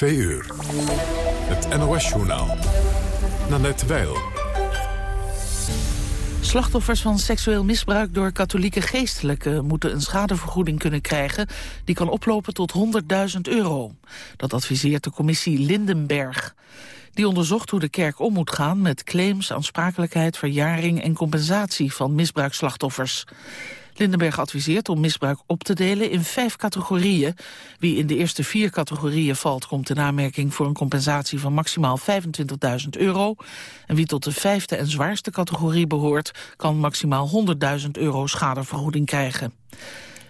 Twee uur. Het NOS-journaal. Nanette Weil. Slachtoffers van seksueel misbruik door katholieke geestelijken... moeten een schadevergoeding kunnen krijgen... die kan oplopen tot 100.000 euro. Dat adviseert de commissie Lindenberg. Die onderzocht hoe de kerk om moet gaan met claims, aansprakelijkheid, verjaring en compensatie van misbruikslachtoffers. Lindenberg adviseert om misbruik op te delen in vijf categorieën. Wie in de eerste vier categorieën valt, komt in aanmerking voor een compensatie van maximaal 25.000 euro. En wie tot de vijfde en zwaarste categorie behoort, kan maximaal 100.000 euro schadevergoeding krijgen.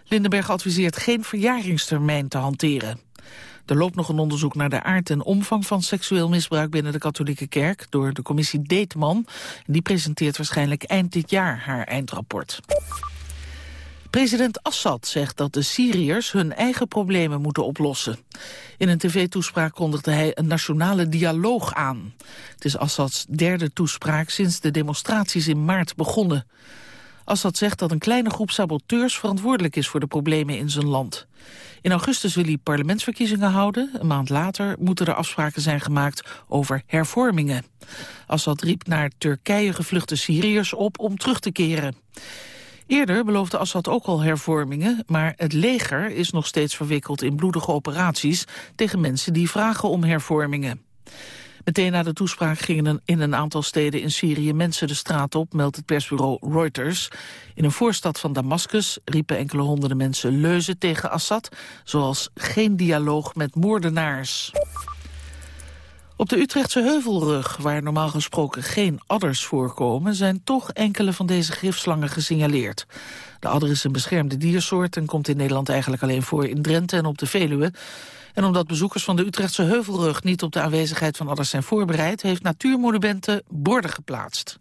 Lindenberg adviseert geen verjaringstermijn te hanteren. Er loopt nog een onderzoek naar de aard en omvang van seksueel misbruik binnen de katholieke kerk door de commissie Deetman. Die presenteert waarschijnlijk eind dit jaar haar eindrapport. President Assad zegt dat de Syriërs hun eigen problemen moeten oplossen. In een tv-toespraak kondigde hij een nationale dialoog aan. Het is Assads derde toespraak sinds de demonstraties in maart begonnen. Assad zegt dat een kleine groep saboteurs verantwoordelijk is voor de problemen in zijn land. In augustus wil hij parlementsverkiezingen houden. Een maand later moeten er afspraken zijn gemaakt over hervormingen. Assad riep naar Turkije gevluchte Syriërs op om terug te keren. Eerder beloofde Assad ook al hervormingen, maar het leger is nog steeds verwikkeld in bloedige operaties tegen mensen die vragen om hervormingen. Meteen na de toespraak gingen in een aantal steden in Syrië mensen de straat op, meldt het persbureau Reuters. In een voorstad van Damascus riepen enkele honderden mensen leuzen tegen Assad, zoals geen dialoog met moordenaars. Op de Utrechtse Heuvelrug, waar normaal gesproken geen adders voorkomen... zijn toch enkele van deze gifslangen gesignaleerd. De adder is een beschermde diersoort en komt in Nederland eigenlijk alleen voor in Drenthe en op de Veluwe. En omdat bezoekers van de Utrechtse Heuvelrug niet op de aanwezigheid van adders zijn voorbereid... heeft Natuurmonumenten borden geplaatst.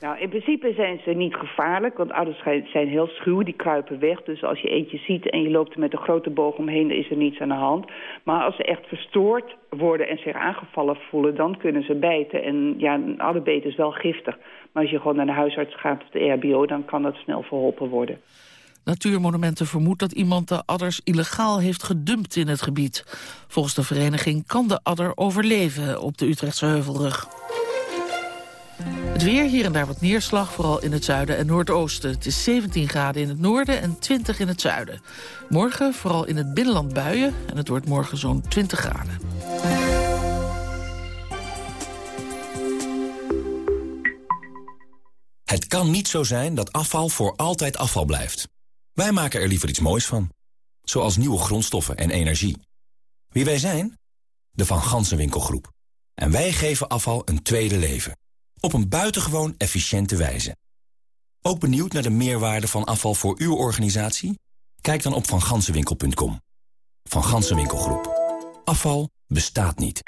Nou, in principe zijn ze niet gevaarlijk, want ouders zijn heel schuw, die kruipen weg. Dus als je eentje ziet en je loopt er met een grote boog omheen, dan is er niets aan de hand. Maar als ze echt verstoord worden en zich aangevallen voelen, dan kunnen ze bijten. En ja, een adderbeet is wel giftig. Maar als je gewoon naar de huisarts gaat of de RBO, dan kan dat snel verholpen worden. Natuurmonumenten vermoedt dat iemand de adders illegaal heeft gedumpt in het gebied. Volgens de vereniging kan de adder overleven op de Utrechtse Heuvelrug. Het weer, hier en daar wat neerslag, vooral in het zuiden en noordoosten. Het is 17 graden in het noorden en 20 in het zuiden. Morgen vooral in het binnenland buien en het wordt morgen zo'n 20 graden. Het kan niet zo zijn dat afval voor altijd afval blijft. Wij maken er liever iets moois van. Zoals nieuwe grondstoffen en energie. Wie wij zijn? De Van Gansenwinkelgroep. En wij geven afval een tweede leven op een buitengewoon efficiënte wijze. Ook benieuwd naar de meerwaarde van afval voor uw organisatie? Kijk dan op vanGansenwinkel.com. Van Gansenwinkelgroep. Afval bestaat niet.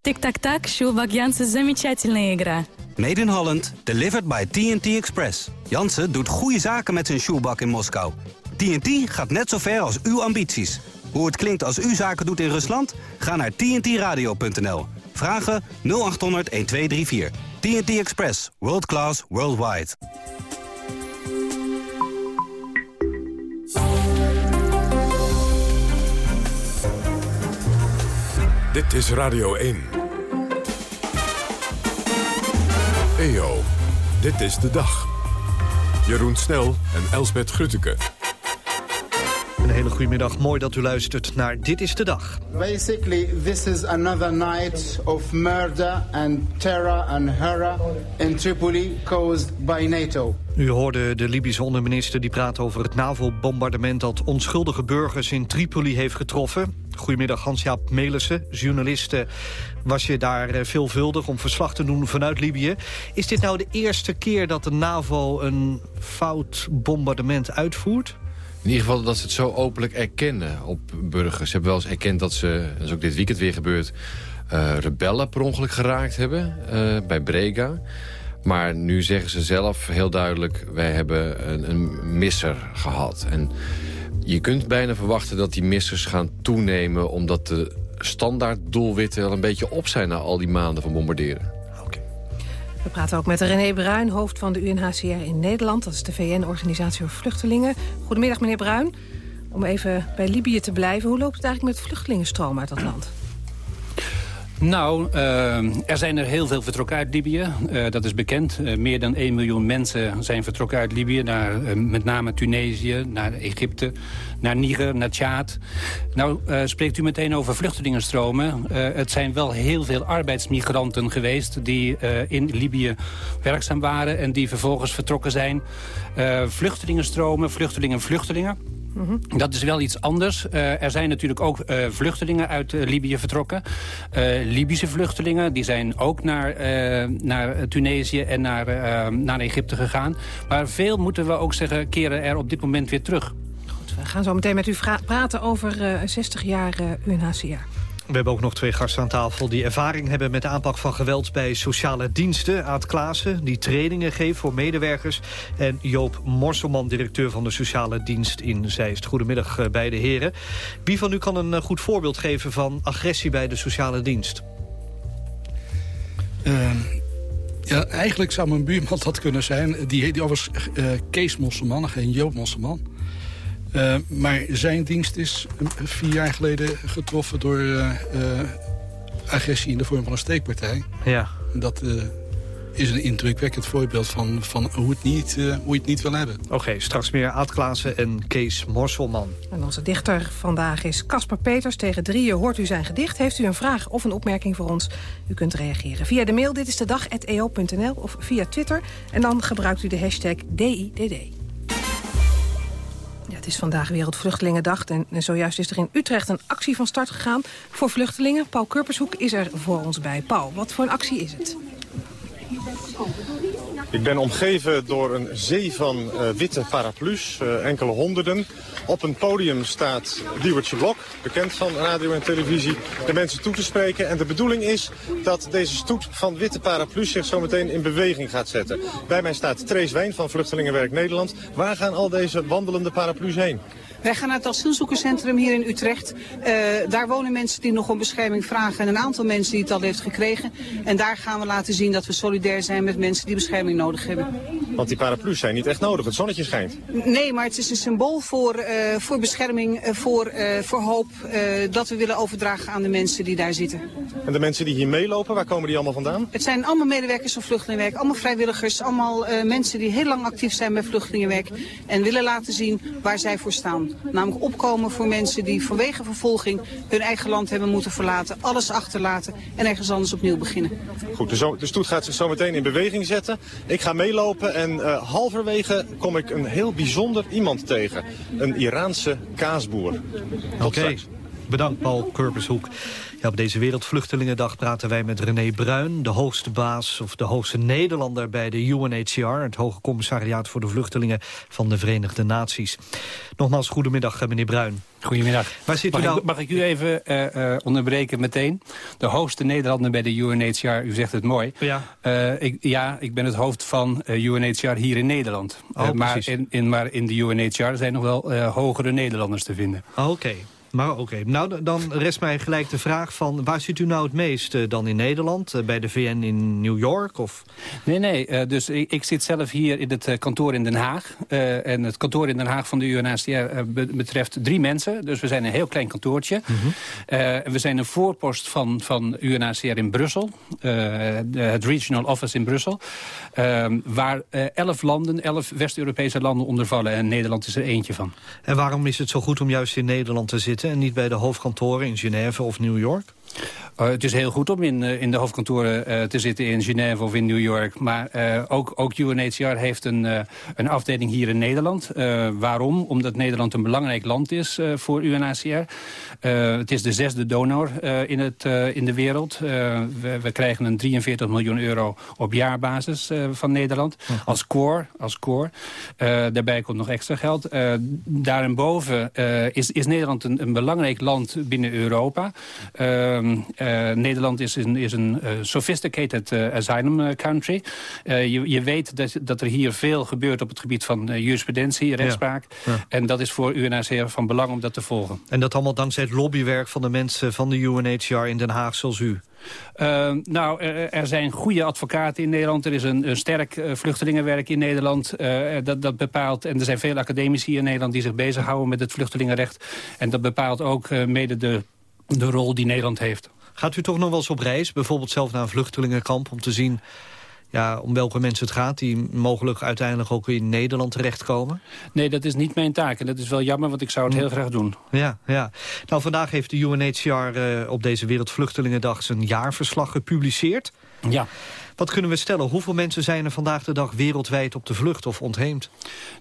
Tic-tac-tac, Sjoelbak Jansen, замечательная игра. Made in Holland, delivered by TNT Express. Jansen doet goede zaken met zijn shoebak in Moskou. TNT gaat net zo ver als uw ambities. Hoe het klinkt als u zaken doet in Rusland? Ga naar tntradio.nl. Vragen 0800 1234. TNT Express. World class, worldwide. Dit is Radio 1. EO, dit is de dag. Jeroen Snel en Elsbeth Grutteke. Hele goede middag. Mooi dat u luistert naar Dit is de Dag. Basically, this is another night of murder and terror and horror in Tripoli caused by NATO. U hoorde de Libische onderminister die praat over het NAVO-bombardement... dat onschuldige burgers in Tripoli heeft getroffen. Goedemiddag Hans-Jaap Melissen, journalist. Was je daar eh, veelvuldig om verslag te doen vanuit Libië. Is dit nou de eerste keer dat de NAVO een fout bombardement uitvoert? In ieder geval dat ze het zo openlijk erkennen op burgers. Ze hebben wel eens erkend dat ze, dat is ook dit weekend weer gebeurd... Uh, rebellen per ongeluk geraakt hebben uh, bij Brega. Maar nu zeggen ze zelf heel duidelijk... wij hebben een, een misser gehad. En je kunt bijna verwachten dat die missers gaan toenemen... omdat de standaard doelwitten wel een beetje op zijn... na al die maanden van bombarderen. We praten ook met René Bruin, hoofd van de UNHCR in Nederland. Dat is de VN-organisatie voor vluchtelingen. Goedemiddag, meneer Bruin. Om even bij Libië te blijven. Hoe loopt het eigenlijk met vluchtelingenstroom uit dat land? Nou, uh, er zijn er heel veel vertrokken uit Libië. Uh, dat is bekend. Uh, meer dan 1 miljoen mensen zijn vertrokken uit Libië. Naar met name Tunesië, naar Egypte, naar Niger, naar Tjaad. Nou, spreekt u meteen over vluchtelingenstromen. het zijn wel heel veel arbeidsmigranten geweest... die in Libië werkzaam waren en die vervolgens vertrokken zijn. vluchtelingenstromen, vluchtelingen, vluchtelingen... Mhm. Dat is wel iets anders. Uh, er zijn natuurlijk ook uh, vluchtelingen uit uh, Libië vertrokken. Libische vluchtelingen, die zijn ook naar, naar Tunesië en naar, naar Egypte gegaan. Maar veel, moeten we ook zeggen, keren er op dit moment weer terug. Goed, we gaan zo meteen met u praten over 60 jaar UNHCR. We hebben ook nog twee gasten aan tafel die ervaring hebben met de aanpak van geweld bij sociale diensten. Aad Klaassen, die trainingen geeft voor medewerkers. En Joop Morselman, directeur van de sociale dienst in Zeist. Goedemiddag eh, beide heren. Wie van u kan een eh, goed voorbeeld geven van agressie bij de sociale dienst? Uh, ja, eigenlijk zou mijn buurman dat kunnen zijn. Die, die was uh, Kees Mosselman, geen Joop Mosselman. Uh, maar zijn dienst is vier jaar geleden getroffen door uh, agressie in de vorm van een steekpartij. Ja. Dat is een indrukwekkend voorbeeld van, van hoe, het niet, hoe je het niet wil hebben. Oké, straks meer Aad Klaassen en Kees Morselman. En onze dichter vandaag is Caspar Peters. Tegen drieën hoort u zijn gedicht. Heeft u een vraag of een opmerking voor ons? U kunt reageren via de mail dit is de dag@eo.nl of via Twitter. En dan gebruikt u de hashtag DIDD. Het is vandaag Wereldvluchtelingendag en zojuist is er in Utrecht een actie van start gegaan voor vluchtelingen. Paul Kurpershoek is er voor ons bij. Paul, wat voor een actie is het? Ik ben omgeven door een zee van uh, witte paraplu's, uh, enkele honderden. Op een podium staat Diewertje Blok, bekend van radio en televisie, de mensen toe te spreken. En de bedoeling is dat deze stoet van witte paraplu's zich zometeen in beweging gaat zetten. Bij mij staat Trace Wijn van Vluchtelingenwerk Nederland. Waar gaan al deze wandelende paraplu's heen? Wij gaan naar het asielzoekerscentrum hier in Utrecht. Uh, daar wonen mensen die nog om bescherming vragen en een aantal mensen die het al heeft gekregen. En daar gaan we laten zien dat we solidair zijn met mensen die bescherming nodig hebben. Want die paraplu's zijn niet echt nodig, het zonnetje schijnt. Nee, maar het is een symbool voor, uh, voor bescherming, uh, voor, voor hoop, dat we willen overdragen aan de mensen die daar zitten. En de mensen die hier meelopen, waar komen die allemaal vandaan? Het zijn allemaal medewerkers van Vluchtelingenwerk, allemaal vrijwilligers, allemaal mensen die heel lang actief zijn bij Vluchtelingenwerk en willen laten zien waar zij voor staan. Namelijk opkomen voor mensen die vanwege vervolging hun eigen land hebben moeten verlaten, alles achterlaten en ergens anders opnieuw beginnen. Goed, de, de stoet gaat zich zo meteen in beweging zetten. Ik ga meelopen en uh, halverwege kom ik een heel bijzonder iemand tegen. Een Iraanse kaasboer. Oké, okay. Bedankt Paul Kurpershoek. Ja, op deze Wereldvluchtelingendag praten wij met René Bruin... de hoogste baas of de hoogste Nederlander bij de UNHCR... het Hoge Commissariaat voor de Vluchtelingen van de Verenigde Naties. Nogmaals, goedemiddag, eh, meneer Bruin. Goedemiddag. Waar zit mag, u nou? ik, mag ik u even uh, uh, onderbreken meteen? De hoogste Nederlander bij de UNHCR, u zegt het mooi. Ja, uh, ik, ja ik ben het hoofd van UNHCR hier in Nederland. Oh, maar, in, in, maar in de UNHCR zijn nog wel hogere Nederlanders te vinden. Oh, Oké. Okay. Maar oké, nou dan rest mij gelijk de vraag van... waar zit u nou het meest uh, dan in Nederland? Uh, bij de VN in New York? Of? Nee, nee. Uh, dus ik, ik, zit zelf hier in het kantoor in Den Haag. en het kantoor in Den Haag van de UNHCR betreft drie mensen. Dus we zijn een heel klein kantoortje. Mm -hmm. we zijn een voorpost van, van UNHCR in Brussel. Het Regional Office in Brussel. waar elf landen, elf West-Europese landen onder vallen. En Nederland is er eentje van. En waarom is het zo goed om juist in Nederland te zitten... en niet bij de hoofdkantoren in Genève of New York? Uh, het is heel goed om in, uh, in de hoofdkantoren uh, te zitten in Genève of in New York. Maar ook, ook UNHCR heeft een, een afdeling hier in Nederland. waarom? Omdat Nederland een belangrijk land is voor UNHCR. het is de zesde donor in, het, in de wereld. We, we, krijgen een 43 miljoen euro op jaarbasis van Nederland. -huh. Als core. Als core. daarbij komt nog extra geld. daarboven is, is Nederland een, een belangrijk land binnen Europa. Uh, Nederland is een, is een uh, sophisticated uh, asylum country. Je, je, weet dat, dat er hier veel gebeurt op het gebied van jurisprudentie, rechtspraak. Ja. Ja. En dat is voor UNHCR van belang om dat te volgen. En dat allemaal dankzij het lobbywerk van de mensen van de UNHCR in Den Haag zoals u? Uh, nou, er, er, zijn goede advocaten in Nederland. Er is een, een sterk uh, vluchtelingenwerk in Nederland. Uh, dat, dat bepaalt, en er zijn veel academici in Nederland die zich bezighouden met het vluchtelingenrecht. En dat bepaalt ook mede de, de rol die Nederland heeft. Gaat u toch nog wel eens op reis, bijvoorbeeld zelf naar een vluchtelingenkamp... om te zien ja, om welke mensen het gaat... die mogelijk uiteindelijk ook in Nederland terechtkomen? Nee, dat is niet mijn taak. En dat is wel jammer, want ik zou het heel graag doen. Ja, ja. Nou, vandaag heeft de UNHCR uh, op deze Wereldvluchtelingendag... zijn jaarverslag gepubliceerd. Ja. Wat kunnen we stellen? Hoeveel mensen zijn er vandaag de dag wereldwijd op de vlucht of ontheemd?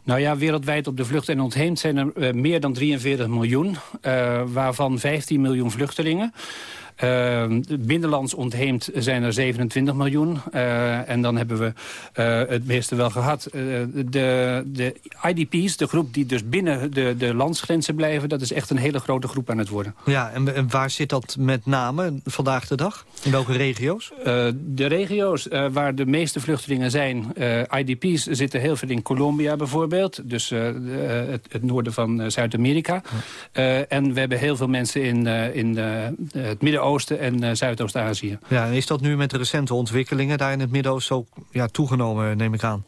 Nou ja, wereldwijd op de vlucht en ontheemd zijn er uh, meer dan 43 miljoen. Uh, waarvan 15 miljoen vluchtelingen. Uh, binnenlands ontheemd zijn er 27 miljoen. Uh, en dan hebben we uh, het meeste wel gehad. de, de IDP's, de groep die dus binnen de, de landsgrenzen blijven... dat is echt een hele grote groep aan het worden. Ja, en, en waar zit dat met name vandaag de dag? In welke regio's? de regio's waar de meeste vluchtelingen zijn... IDP's zitten heel veel in Colombia bijvoorbeeld. Dus het, het, noorden van Zuid-Amerika. en we hebben heel veel mensen in, in het midden Oosten en uh, Zuidoost-Azië. Ja, is dat nu met de recente ontwikkelingen daar in het Midden-Oosten ook ja, toegenomen, neem ik aan?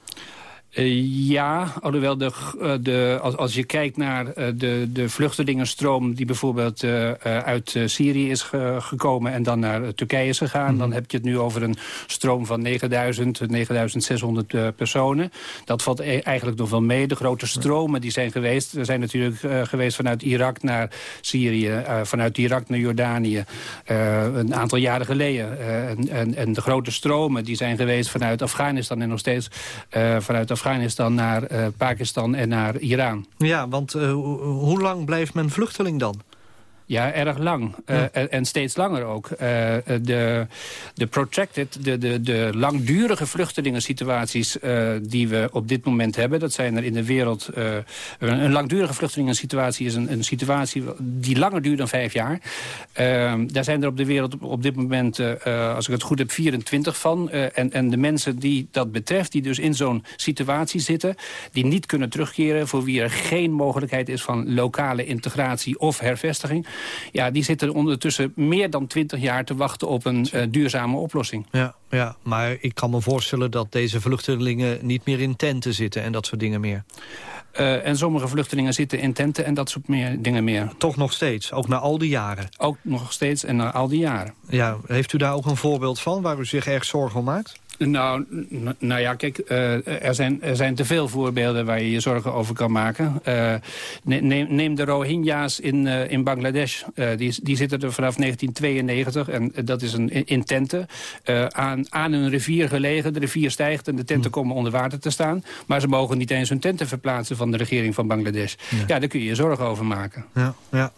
Uh, ja, alhoewel de, uh, de, als, als je kijkt naar uh, de, de vluchtelingenstroom... die bijvoorbeeld uit Syrië is ge gekomen en dan naar Turkije is gegaan... Mm. dan heb je het nu over een stroom van 9000, 9600 personen. Dat valt e eigenlijk nog wel mee. De grote stromen die zijn geweest... er zijn natuurlijk geweest vanuit Irak naar Syrië... vanuit Irak naar Jordanië, een aantal jaren geleden. En, en, en, de grote stromen die zijn geweest vanuit Afghanistan... en nog steeds vanuit Afghanistan Afghanistan naar uh, Pakistan en naar Iran. Ja, want uh, hoe lang blijft men vluchteling dan? Ja, erg lang. Ja. Uh, en, en, steeds langer ook. Uh, de, de protracted, de, de, de langdurige vluchtelingensituaties uh, die we op dit moment hebben... dat zijn er in de wereld... een, een langdurige vluchtelingensituatie is een, een situatie die langer duurt dan vijf jaar. daar zijn er op de wereld op, op dit moment, als ik het goed heb, 24 van. en, en de mensen die dat betreft, die dus in zo'n situatie zitten... die niet kunnen terugkeren, voor wie er geen mogelijkheid is van lokale integratie of hervestiging ja, die zitten ondertussen meer dan twintig jaar te wachten op een uh, duurzame oplossing. Ja, ja, maar ik kan me voorstellen dat deze vluchtelingen niet meer in tenten zitten en dat soort dingen meer. Uh, en sommige vluchtelingen zitten in tenten en dat soort meer, dingen meer. Toch nog steeds, ook na al die jaren? Ook nog steeds en na al die jaren. Ja, heeft u daar ook een voorbeeld van waar u zich erg zorgen om maakt? Nou, nou ja, kijk, uh, er, zijn, er zijn te veel voorbeelden waar je je zorgen over kan maken. Uh, neem, neem, de Rohingya's in, uh, in Bangladesh. die, die zitten er vanaf 1992 en dat is een in tenten. aan, aan een rivier gelegen, de rivier stijgt en de tenten komen onder water te staan. Maar ze mogen niet eens hun tenten verplaatsen van de regering van Bangladesh. Ja, ja daar kun je je zorgen over maken. Ja, ja.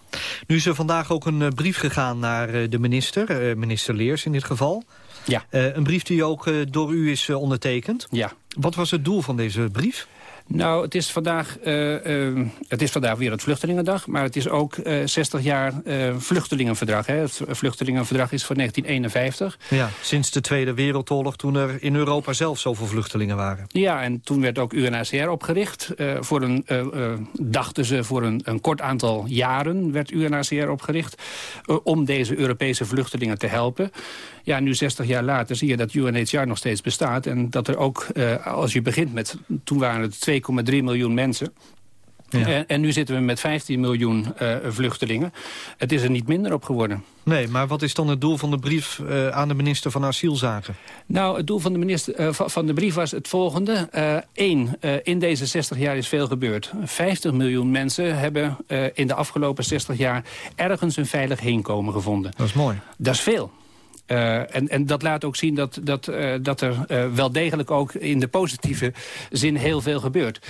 Nu is er vandaag ook een brief gegaan naar de minister, minister Leers in dit geval... Ja. Uh, een brief die ook uh, door u is uh, ondertekend. Ja. Wat was het doel van deze brief? Nou, het is, vandaag, uh, het is vandaag weer het Vluchtelingendag... maar het is ook uh, 60 jaar Vluchtelingenverdrag. Hè. Het Vluchtelingenverdrag is van 1951. Ja, sinds de Tweede Wereldoorlog, toen er in Europa zelf zoveel vluchtelingen waren. Ja, en toen werd ook UNHCR opgericht. voor een, dachten ze voor een, een, kort aantal jaren werd UNHCR opgericht... om deze Europese vluchtelingen te helpen. Ja, nu 60 jaar later zie je dat UNHCR nog steeds bestaat... en dat er ook, als je begint met... toen waren het 2 2,3 miljoen mensen. Ja. En, en, nu zitten we met 15 miljoen uh, vluchtelingen. Het is er niet minder op geworden. Nee, maar wat is dan het doel van de brief uh, aan de minister van Asielzaken? Nou, het doel van de, minister, uh, van de brief was het volgende. Eén, in deze 60 jaar is veel gebeurd. 50 miljoen mensen hebben in de afgelopen 60 jaar... ergens een veilig heenkomen gevonden. Dat is mooi. Dat is veel. Uh, en, en dat laat ook zien dat, dat, uh, dat er uh, wel degelijk ook in de positieve zin heel veel gebeurt.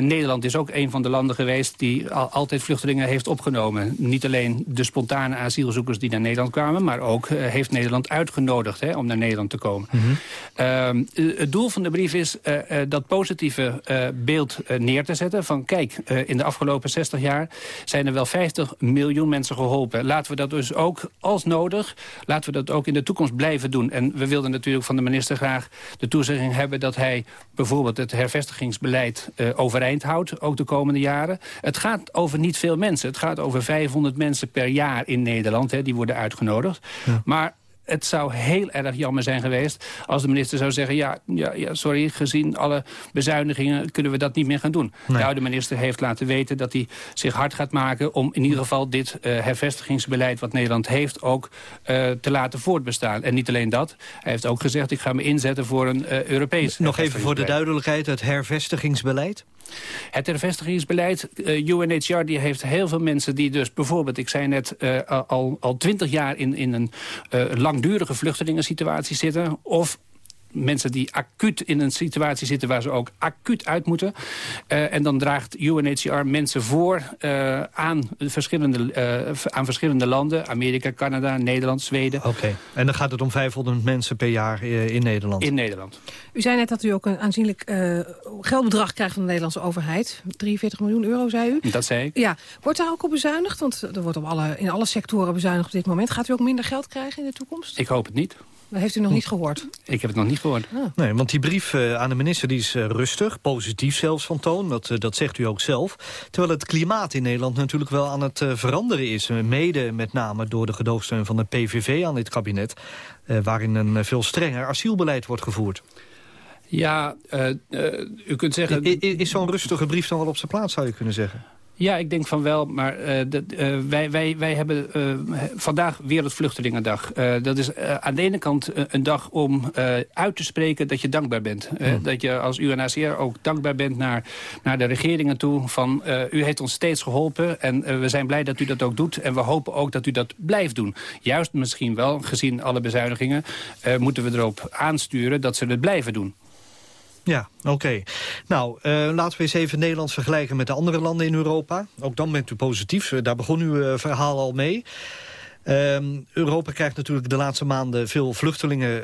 Nederland is ook een van de landen geweest die al, altijd vluchtelingen heeft opgenomen. Niet alleen de spontane asielzoekers die naar Nederland kwamen... maar ook heeft Nederland uitgenodigd hè, om naar Nederland te komen. Mm -hmm. het doel van de brief is dat positieve beeld neer te zetten. Van kijk, in de afgelopen 60 jaar zijn er wel 50 miljoen mensen geholpen. Laten we dat dus ook als nodig, laten we dat ook in de de toekomst blijven doen. En we wilden natuurlijk van de minister graag de toezegging hebben... dat hij bijvoorbeeld het hervestigingsbeleid uh, overeind houdt, ook de komende jaren. Het gaat over niet veel mensen. Het gaat over 500 mensen per jaar in Nederland, hè, die worden uitgenodigd. Ja. Maar het zou heel erg jammer zijn geweest als de minister zou zeggen... ja, ja, ja sorry, gezien alle bezuinigingen kunnen we dat niet meer gaan doen. De oude minister heeft laten weten dat hij zich hard gaat maken... om in ieder geval dit uh, hervestigingsbeleid wat Nederland heeft ook uh, te laten voortbestaan. En niet alleen dat, hij heeft ook gezegd... ik ga me inzetten voor een uh, Europees Nog even voor de duidelijkheid, het hervestigingsbeleid? Het hervestigingsbeleid, uh, UNHCR die heeft heel veel mensen die dus bijvoorbeeld... ik zei net, uh, al, al twintig jaar in, in een uh, langdurige vluchtelingensituatie zitten... of mensen die acuut in een situatie zitten waar ze ook acuut uit moeten. Uh, en dan draagt UNHCR mensen voor uh, aan, verschillende, uh, aan verschillende landen. Amerika, Canada, Nederland, Zweden. Oké, en dan gaat het om 500 mensen per jaar in Nederland? In Nederland. U zei net dat u ook een aanzienlijk geldbedrag krijgt van de Nederlandse overheid. 43 miljoen euro, zei u. Dat zei ik. Ja, wordt daar ook op bezuinigd? Want er wordt op alle, in alle sectoren bezuinigd op dit moment. Gaat u ook minder geld krijgen in de toekomst? Ik hoop het niet. Dat heeft u nog niet gehoord? Ik heb het nog niet gehoord. Ah. Nee, want die brief uh, aan de minister die is uh, rustig, positief zelfs van toon. Dat, uh, dat zegt u ook zelf. Terwijl het klimaat in Nederland natuurlijk wel aan het veranderen is. mede met name door de gedoogsteun van de PVV aan dit kabinet. waarin een veel strenger asielbeleid wordt gevoerd. Ja, u kunt zeggen... I is zo'n rustige brief dan wel op zijn plaats, zou je kunnen zeggen? Ja, ik denk van wel, maar uh, dat, uh, wij, wij, wij hebben uh, vandaag Wereldvluchtelingendag. dat is aan de ene kant een dag om uit te spreken dat je dankbaar bent. Hmm. Dat je als UNHCR ook dankbaar bent naar, naar de regeringen toe. Van, u heeft ons steeds geholpen en we zijn blij dat u dat ook doet. En we hopen ook dat u dat blijft doen. Juist misschien wel, gezien alle bezuinigingen, moeten we erop aansturen dat ze het blijven doen. Ja, oké. Nou, uh, laten we eens even Nederland vergelijken met de andere landen in Europa. Ook dan bent u positief. Daar begon uw uh, verhaal al mee. Uh, Europa krijgt natuurlijk de laatste maanden veel vluchtelingen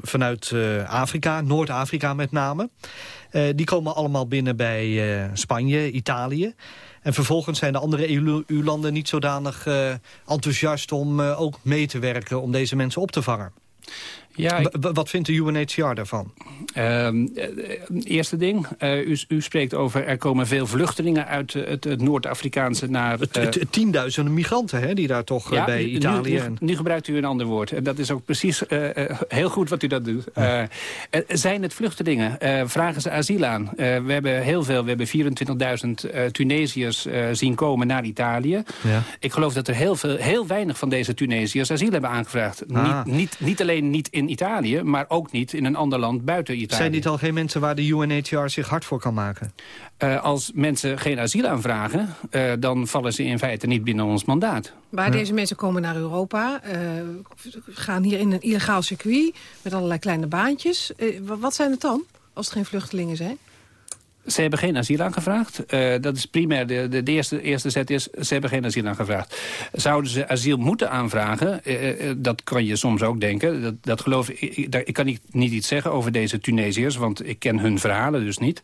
vanuit Afrika, Noord-Afrika met name. die komen allemaal binnen bij Spanje, Italië. En vervolgens zijn de andere EU-landen niet zodanig enthousiast om ook mee te werken om deze mensen op te vangen. Ja, ik... Wat vindt de UNHCR daarvan? Uh, eerste ding, uh, u, u, spreekt over er komen veel vluchtelingen uit het, het Noord-Afrikaanse naar... Uh... Tienduizenden migranten hè, die daar toch ja, bij Italië... Nu, nu, nu, gebruikt u een ander woord. En dat is ook precies heel goed wat u dat doet. Ja. zijn het vluchtelingen? vragen ze asiel aan? we hebben heel veel, we hebben 24.000 Tunesiërs zien komen naar Italië. Ja. Ik geloof dat er heel, veel, heel weinig van deze Tunesiërs asiel hebben aangevraagd. Ah. Niet, niet, niet alleen niet in Italië, maar ook niet in een ander land buiten Italië. Zijn dit al geen mensen waar de UNHCR zich hard voor kan maken? Uh, als mensen geen asiel aanvragen, uh, dan vallen ze in feite niet binnen ons mandaat. Maar deze mensen komen naar Europa, uh, gaan hier in een illegaal circuit... met allerlei kleine baantjes. wat zijn het dan, als het geen vluchtelingen zijn? Ze hebben geen asiel aangevraagd. Uh, dat is primair, de, de, eerste, eerste zet is, ze hebben geen asiel aangevraagd. Zouden ze asiel moeten aanvragen? Uh, uh, dat kan je soms ook denken. Dat, dat geloof ik, ik, ik kan niet, niet iets zeggen over deze Tunesiërs, want ik ken hun verhalen dus niet.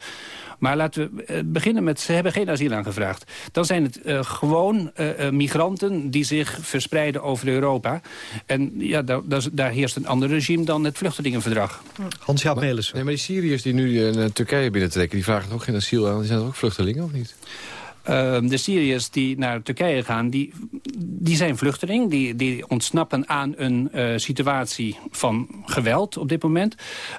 Maar laten we beginnen met, ze hebben geen asiel aangevraagd. Dan zijn het uh, gewoon uh, migranten die zich verspreiden over Europa. En ja, daar, daar heerst een ander regime dan het vluchtelingenverdrag. Hans-Jaap. Nee, maar die Syriërs die nu naar Turkije binnentrekken... die vragen ook geen asiel aan. Die zijn ook vluchtelingen, of niet? Uh, de Syriërs die naar Turkije gaan, die, die zijn vluchteling. Die, die ontsnappen aan een uh, situatie van geweld op dit moment.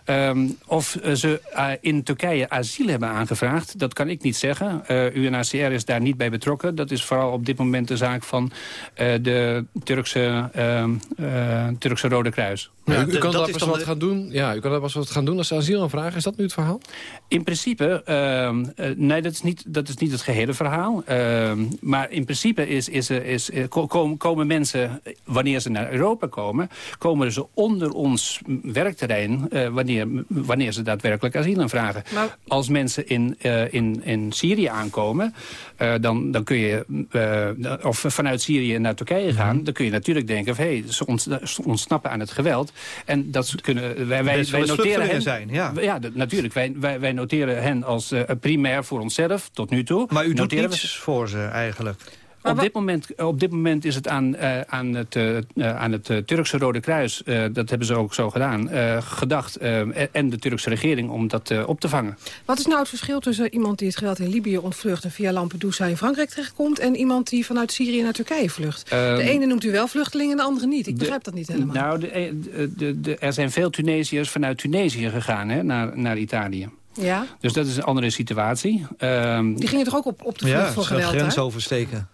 Um, of ze uh, in Turkije asiel hebben aangevraagd, dat kan ik niet zeggen. UNHCR is daar niet bij betrokken. Dat is vooral op dit moment de zaak van de Turkse, ehm, Turkse Rode Kruis. Ja, u, u, kan daar pas wat gaan doen. Ja, u kan daar pas wat gaan doen als ze asiel aanvragen. Is dat nu het verhaal? In principe, uh, nee, dat is, niet, dat is niet het gehele verhaal. Uh, maar in principe is, is, is, is, komen, komen mensen, wanneer ze naar Europa komen... komen ze onder ons werkterrein uh, wanneer, wanneer ze daadwerkelijk asiel aanvragen. Maar... Als mensen in, in, in Syrië aankomen, dan, dan kun je... of vanuit Syrië naar Turkije gaan... Mhm. dan kun je natuurlijk denken, van, hey, ze ontsnappen aan het geweld... En dat kunnen wij, wij, wij noteren hen. Zijn, ja, ja natuurlijk. Wij, wij, wij noteren hen als uh, primair voor onszelf tot nu toe. Maar u doet niets we... voor ze eigenlijk? Op dit, moment, op dit moment is het aan, uh, aan het, uh, aan het Turkse Rode Kruis, dat hebben ze ook zo gedaan, gedacht. en de Turkse regering om dat op te vangen. Wat is nou het verschil tussen iemand die het geweld in Libië ontvlucht... en via Lampedusa in Frankrijk terechtkomt... en iemand die vanuit Syrië naar Turkije vlucht? de Ehm, ene noemt u wel vluchtelingen en de andere niet. Ik begrijp dat niet helemaal. Nou, de, de, de, er zijn veel Tunesiërs vanuit Tunesië gegaan hè, naar, naar Italië. Ja. Dus dat is een andere situatie. Um, die gingen toch ook op, op de vlucht ja, voor geweld, Ja, grens oversteken.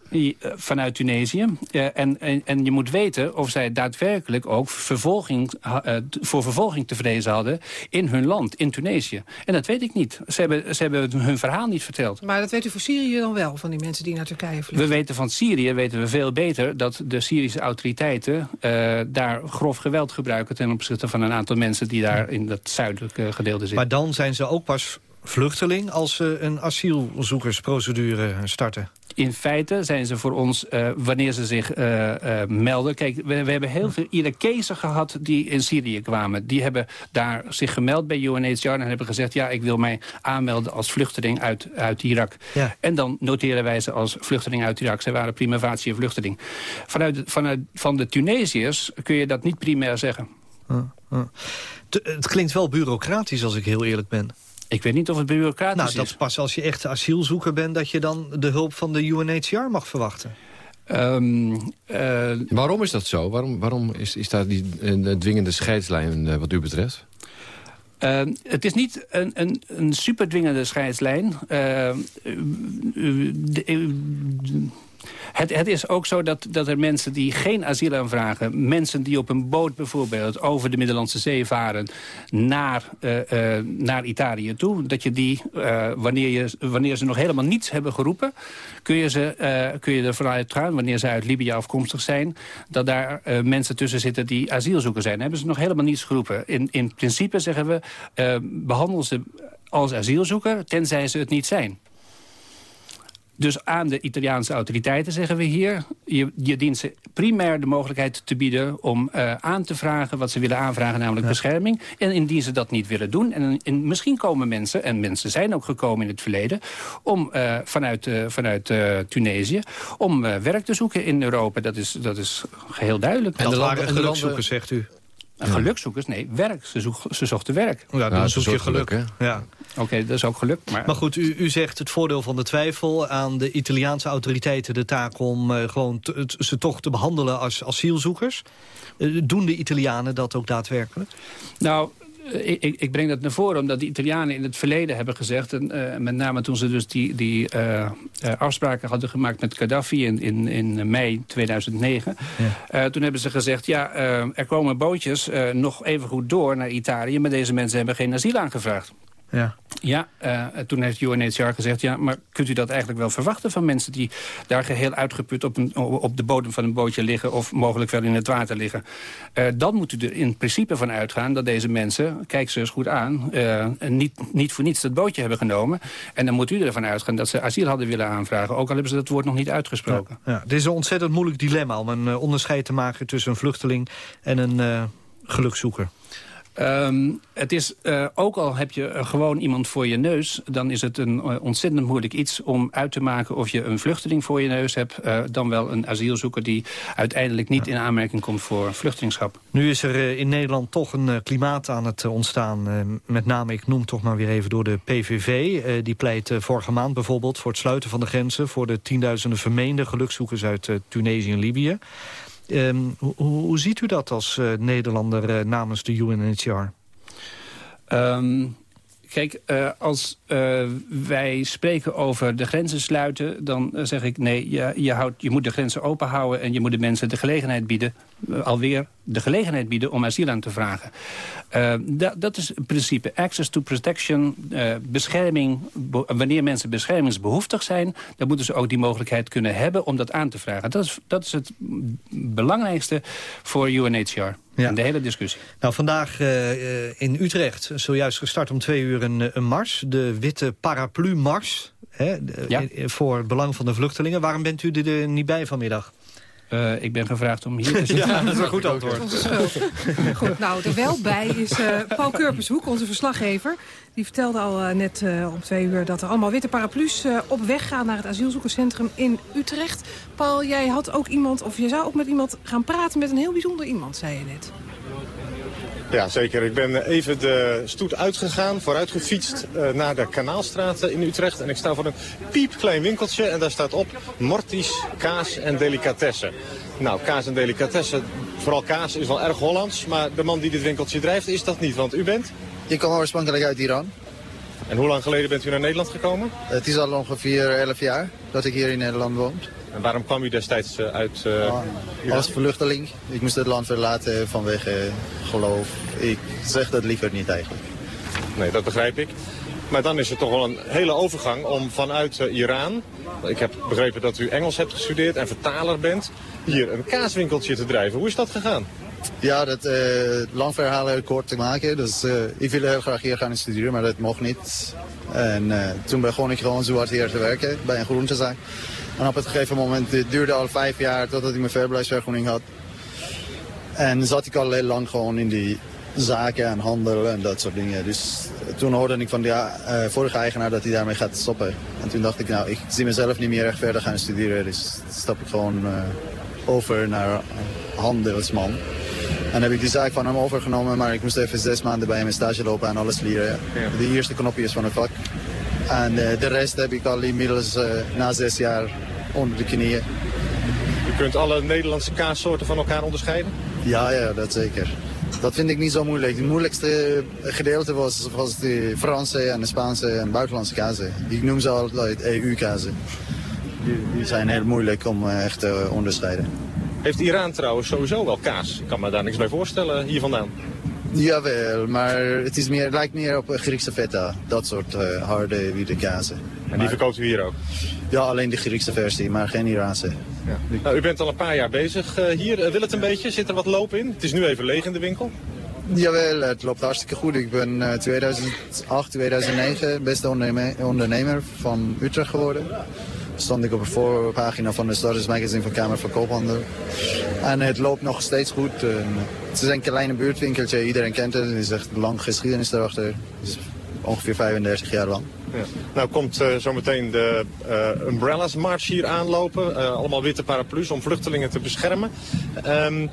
Vanuit Tunesië. en, en, en, je moet weten of zij daadwerkelijk ook vervolging, uh, voor vervolging te vrezen hadden... in hun land, in Tunesië. En dat weet ik niet. Ze hebben, ze hebben hun verhaal niet verteld. Maar dat weet u voor Syrië dan wel, van die mensen die naar Turkije vluchten? We weten van Syrië weten we veel beter... dat de Syrische autoriteiten uh, daar grof geweld gebruiken... ten opzichte van een aantal mensen die daar in dat zuidelijke gedeelte zitten. Maar dan zijn ze ook pas vluchteling als ze een asielzoekersprocedure starten? In feite zijn ze voor ons, uh, wanneer ze zich uh, uh, melden... Kijk, we, we, hebben heel veel Irakezen gehad die in Syrië kwamen. Die hebben daar zich gemeld bij UNHCR en hebben gezegd... ja, ik wil mij aanmelden als vluchteling uit, uit Irak. Ja. En dan noteren wij ze als vluchteling uit Irak. Zij waren prima facie vluchteling. Vanuit, vanuit, van de Tunesiërs kun je dat niet primair zeggen. Het klinkt wel bureaucratisch als ik heel eerlijk ben. Ik weet niet of het bureaucratisch nou, is. dat is pas als je echt asielzoeker bent... dat je dan de hulp van de UNHCR mag verwachten. Um, uh, waarom is dat zo? Waarom, waarom is, is daar die een dwingende scheidslijn uh, wat u betreft? Uh, het is niet een, een, een superdwingende scheidslijn. De, het, het, is ook zo dat, dat er mensen die geen asiel aanvragen... mensen die op een boot bijvoorbeeld over de Middellandse Zee varen... naar, uh, uh, naar Italië toe, dat je die, uh, wanneer, je, wanneer ze nog helemaal niets hebben geroepen... kun je, ze, kun je ervan uitgaan, wanneer ze uit Libië afkomstig zijn... dat daar mensen tussen zitten die asielzoeker zijn. Hebben ze nog helemaal niets geroepen. In, in principe zeggen we, behandel ze als asielzoeker... tenzij ze het niet zijn. Dus aan de Italiaanse autoriteiten zeggen we hier... je, je dient ze primair de mogelijkheid te bieden om uh, aan te vragen... wat ze willen aanvragen, namelijk ja. bescherming. En indien ze dat niet willen doen... en, en, misschien komen mensen, en mensen zijn ook gekomen in het verleden... om uh, vanuit, uh, vanuit Tunesië om werk te zoeken in Europa. Dat is, dat is geheel duidelijk. En, en de waren gelukzoekers, zegt u? Ja. Gelukzoekers? Nee, werk. Ze, zoek, ze zochten werk. Ja, dan ja, zoek je geluk. geluk ja. Oké, okay, dat is ook geluk. Maar, maar goed, u, u zegt het voordeel van de twijfel... aan de Italiaanse autoriteiten de taak om uh, gewoon te, ze toch te behandelen als asielzoekers. Uh, doen de Italianen dat ook daadwerkelijk? Nou, ik, ik, breng dat naar voren omdat de Italianen in het verleden hebben gezegd... en uh, met name toen ze dus die, die uh, uh, afspraken hadden gemaakt met Gaddafi in, in, in mei 2009... Ja. toen hebben ze gezegd, ja, er komen bootjes nog even goed door naar Italië... maar deze mensen hebben geen asiel aangevraagd. Ja. Ja, uh, toen heeft UNHCR gezegd... ja, maar kunt u dat eigenlijk wel verwachten van mensen... die daar geheel uitgeput op, een, op de bodem van een bootje liggen... of mogelijk wel in het water liggen? Uh, dan moet u er in principe van uitgaan dat deze mensen... kijk ze eens goed aan, uh, niet, niet voor niets dat bootje hebben genomen. En dan moet u ervan uitgaan dat ze asiel hadden willen aanvragen... ook al hebben ze dat woord nog niet uitgesproken. Ja, ja. Dit is een ontzettend moeilijk dilemma... om een onderscheid te maken tussen een vluchteling en een gelukzoeker. Um, het is, uh, ook al heb je uh, gewoon iemand voor je neus... dan is het een uh, ontzettend moeilijk iets om uit te maken... of je een vluchteling voor je neus hebt... dan wel een asielzoeker die uiteindelijk niet in aanmerking komt voor vluchtelingschap. Nu is er in Nederland toch een klimaat aan het ontstaan. met name, ik noem toch maar weer even door de PVV. die pleit vorige maand bijvoorbeeld voor het sluiten van de grenzen... voor de tienduizenden vermeende gelukzoekers uit Tunesië en Libië. Um, hoe, ziet u dat als uh, Nederlander uh, namens de UNHCR? Um, kijk, uh, als wij spreken over de grenzen sluiten... dan zeg ik nee, je, je, houdt, je moet de grenzen open houden... en je moet de mensen de gelegenheid bieden... alweer de gelegenheid bieden om asiel aan te vragen. Dat, is in principe access to protection, bescherming. Wanneer mensen beschermingsbehoeftig zijn... dan moeten ze ook die mogelijkheid kunnen hebben om dat aan te vragen. Dat is, dat is het belangrijkste voor UNHCR. Ja. In de hele discussie. Nou, vandaag uh, in Utrecht, zojuist gestart om twee uur een, een mars. De witte paraplu-mars. Ja. Voor het belang van de vluchtelingen. Waarom bent u er niet bij vanmiddag? Uh, ik ben gevraagd om hier te zitten. ja, dat is een goed antwoord. goed, nou, er wel bij is uh, Paul Kurpershoek, onze verslaggever. Die vertelde al uh, net om twee uur dat er allemaal witte paraplu's op weg gaan... naar het asielzoekerscentrum in Utrecht. Paul, jij had ook iemand, of je zou ook met iemand gaan praten... met een heel bijzonder iemand, zei je net. Ja, zeker. Ik ben even de stoet uitgegaan, vooruit gefietst uh, naar de Kanaalstraat in Utrecht. En ik sta voor een piepklein winkeltje en daar staat op Morties, kaas en delicatessen. Nou, kaas en delicatessen, vooral kaas is wel erg Hollands. Maar de man die dit winkeltje drijft is dat niet, want u bent? Ik kom oorspronkelijk uit Iran. En hoe lang geleden bent u naar Nederland gekomen? Het is al ongeveer 11 jaar dat ik hier in Nederland woon. En waarom kwam u destijds uh, uit uh, Als vluchteling. Ik moest het land verlaten vanwege geloof. Ik zeg dat liever niet eigenlijk. Nee, dat begrijp ik. Maar dan is het toch wel een hele overgang om vanuit Iran... ik heb begrepen dat u Engels hebt gestudeerd en vertaler bent... hier een kaaswinkeltje te drijven. Hoe is dat gegaan? Ja, dat uh, lang verhaal kort te maken. Dus uh, ik wilde heel graag hier gaan studeren, maar dat mocht niet. En toen begon ik gewoon zo hard hier te werken bij een groentezaak. En op het gegeven moment, het duurde al vijf jaar totdat ik mijn verblijfsvergunning had. En zat ik al heel lang gewoon in die zaken en handel en dat soort dingen. Dus toen hoorde ik van de uh, vorige eigenaar dat hij daarmee gaat stoppen. En toen dacht ik, nou, ik zie mezelf niet meer echt verder gaan studeren. Dus stap ik gewoon uh, over naar handelsman. En heb ik die zaak van hem overgenomen, maar ik moest even zes maanden bij hem in stage lopen en alles leren. Ja. De eerste knopjes van het vak. En uh, de rest heb ik al inmiddels uh, na zes jaar onder de knieën. U kunt alle Nederlandse kaassoorten van elkaar onderscheiden? Ja, ja, dat zeker. Dat vind ik niet zo moeilijk. Het moeilijkste gedeelte was, was de Franse en de Spaanse en buitenlandse kazen. Ik noem ze altijd EU-kazen. Die, die, zijn heel moeilijk om echt te onderscheiden. Heeft Iran trouwens sowieso wel kaas? Ik kan me daar niks bij voorstellen hier vandaan. Jawel, maar het is meer, lijkt meer op Griekse feta. Dat soort uh, harde witte kazen. En die maar, verkoopt u hier ook? Ja, alleen de Griekse versie, maar geen Iraanse. Ja. Nou, u bent al een paar jaar bezig uh, hier. Uh, wil het een beetje? Zit er wat loop in? Het is nu even leeg in de winkel. Jawel, het loopt hartstikke goed. Ik ben 2008, 2009 beste ondernemer van Utrecht geworden stond ik op de voorpagina van de Stars Magazine van Kamer van Koophandel. En het loopt nog steeds goed. Het is een kleine buurtwinkeltje, iedereen kent het. Er is echt lang geschiedenis erachter. Dus ongeveer 35 jaar lang. Ja. Nou komt uh, zometeen de uh, Umbrellas March hier aanlopen. Uh, allemaal witte paraplu's om vluchtelingen te beschermen. Um,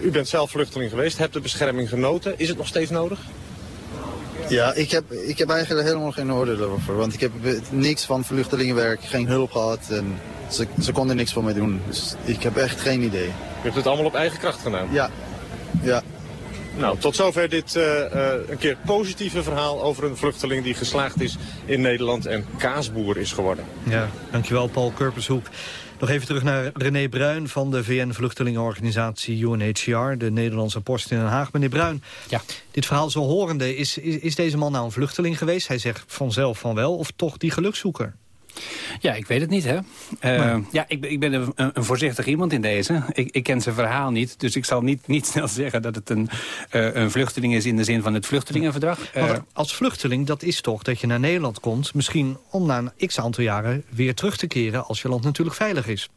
u bent zelf vluchteling geweest, hebt de bescherming genoten. Is het nog steeds nodig? Ja, ik heb, ik heb eigenlijk helemaal geen oordeel over. Want ik heb niks van vluchtelingenwerk, geen hulp gehad. En ze, ze konden niks voor mij doen. Dus ik heb echt geen idee. Je hebt het allemaal op eigen kracht gedaan? Ja. ja. Nou, tot zover dit uh, uh, een keer positieve verhaal over een vluchteling die geslaagd is in Nederland en kaasboer is geworden. Ja, dankjewel Paul Kurpershoek. Nog even terug naar René Bruin van de VN-vluchtelingenorganisatie UNHCR... de Nederlandse post in Den Haag. Meneer Bruin, ja. dit verhaal zo horende, is, is, is deze man nou een vluchteling geweest? Hij zegt vanzelf van wel, of toch die gelukzoeker? Ja, ik weet het niet, hè. Uh, ja, ik, ik ben een, een, voorzichtig iemand in deze. Ik, ik, ken zijn verhaal niet, dus ik zal niet, niet snel zeggen... dat het een, uh, een vluchteling is in de zin van het vluchtelingenverdrag. Uh, als vluchteling, dat is toch dat je naar Nederland komt... misschien om na een x-aantal jaren weer terug te keren... als je land natuurlijk veilig is.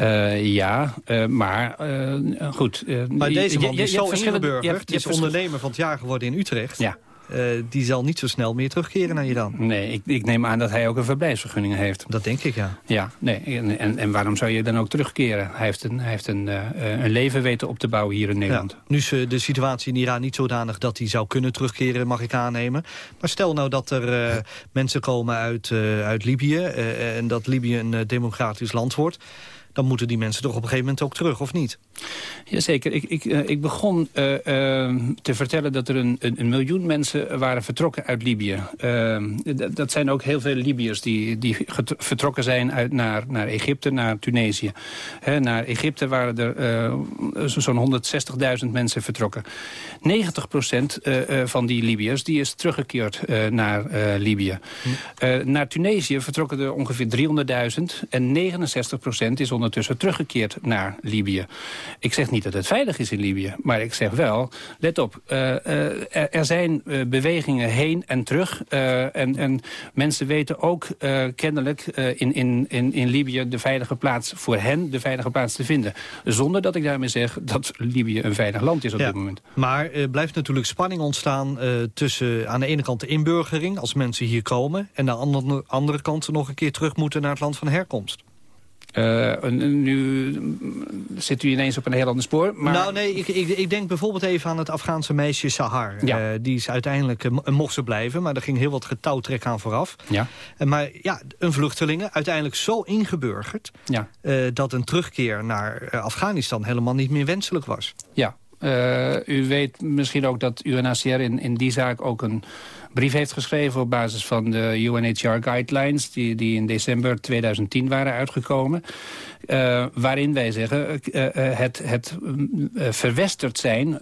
Uh, ja, uh, maar uh, goed. maar deze man je, je, is zo ingeburgerd. is ondernemer van het jaar geworden in Utrecht. Ja. Uh, die zal niet zo snel meer terugkeren naar Iran. Nee, ik, ik, neem aan dat hij ook een verblijfsvergunning heeft. Dat denk ik, ja. Ja, nee. En, en, en waarom zou je dan ook terugkeren? Hij heeft een, hij heeft een, uh, een leven weten op te bouwen hier in Nederland. Ja, nu is de situatie in Iran niet zodanig dat hij zou kunnen terugkeren, mag ik aannemen. Maar stel nou dat er uh, mensen komen uit, uit Libië... en dat Libië een democratisch land wordt dan moeten die mensen toch op een gegeven moment ook terug, of niet? Jazeker. Ik, ik, uh, ik begon uh, uh, te vertellen dat er een, een, miljoen mensen waren vertrokken uit Libië. dat zijn ook heel veel Libiërs die, die vertrokken zijn uit, naar, naar Egypte, naar Tunesië. He, naar Egypte waren er zo'n 160.000 mensen vertrokken. 90% van die Libiërs die is teruggekeerd naar Libië. Hm. naar Tunesië vertrokken er ongeveer 300.000 en 69% is onder ondertussen teruggekeerd naar Libië. Ik zeg niet dat het veilig is in Libië, maar ik zeg wel, let op, er, er, zijn bewegingen heen en terug. en, en mensen weten ook kennelijk in, in, in, in Libië de veilige plaats voor hen, de veilige plaats te vinden. Zonder dat ik daarmee zeg dat Libië een veilig land is op dit moment. Maar er blijft natuurlijk spanning ontstaan tussen aan de ene kant de inburgering, als mensen hier komen... en aan de andere, andere kant nog een keer terug moeten naar het land van herkomst. Uh, nu zit u ineens op een heel ander spoor. Maar... Nou nee, ik, ik, ik, denk bijvoorbeeld even aan het Afghaanse meisje Sahar. Ja. Uh, die is uiteindelijk, uh, mocht ze blijven, maar er ging heel wat getouwtrek aan vooraf. Ja. maar ja, een vluchtelingen uiteindelijk zo ingeburgerd... Ja. dat een terugkeer naar Afghanistan helemaal niet meer wenselijk was. Ja, u weet misschien ook dat UNHCR in, in die zaak ook een brief heeft geschreven op basis van de UNHCR guidelines... die, die in december 2010 waren uitgekomen. Uh, waarin wij zeggen, uh, uh, het, het verwesterd zijn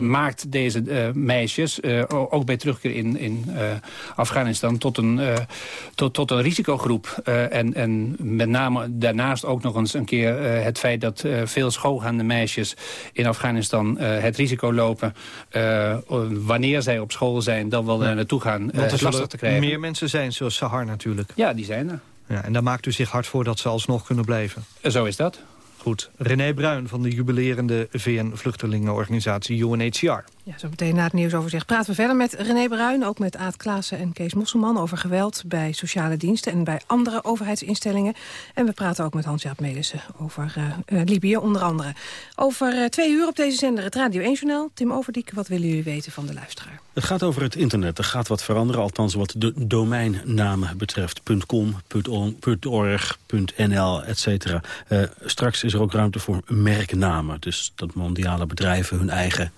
maakt deze meisjes, ook bij terugkeer in, in Afghanistan, tot een, tot, tot een risicogroep. en, en met name daarnaast ook nog eens een keer het feit dat veel schoolgaande meisjes in Afghanistan het risico lopen wanneer zij op school zijn, dan wel ja. naartoe gaan, Want er lastig te krijgen. meer mensen zijn, zoals Sahar natuurlijk. Ja, die zijn er. Ja, en daar maakt u zich hard voor dat ze alsnog kunnen blijven. Zo is dat. Goed. René Bruin van de jubilerende VN-vluchtelingenorganisatie UNHCR. Ja, zo meteen na het nieuwsoverzicht praten we verder met René Bruin... ook met Aad Klaassen en Kees Mosselman over geweld bij sociale diensten... en bij andere overheidsinstellingen. En we praten ook met Hans-Jaap Melissen over uh, uh, Libië onder andere. Over uh, twee uur op deze zender het Radio 1-journaal. Tim Overdiek, wat willen jullie weten van de luisteraar? Het gaat over het internet. Er gaat wat veranderen, althans wat de domeinnamen betreft. .com, .org, .nl, et cetera. straks is er ook ruimte voor merknamen. Dus dat mondiale bedrijven hun eigen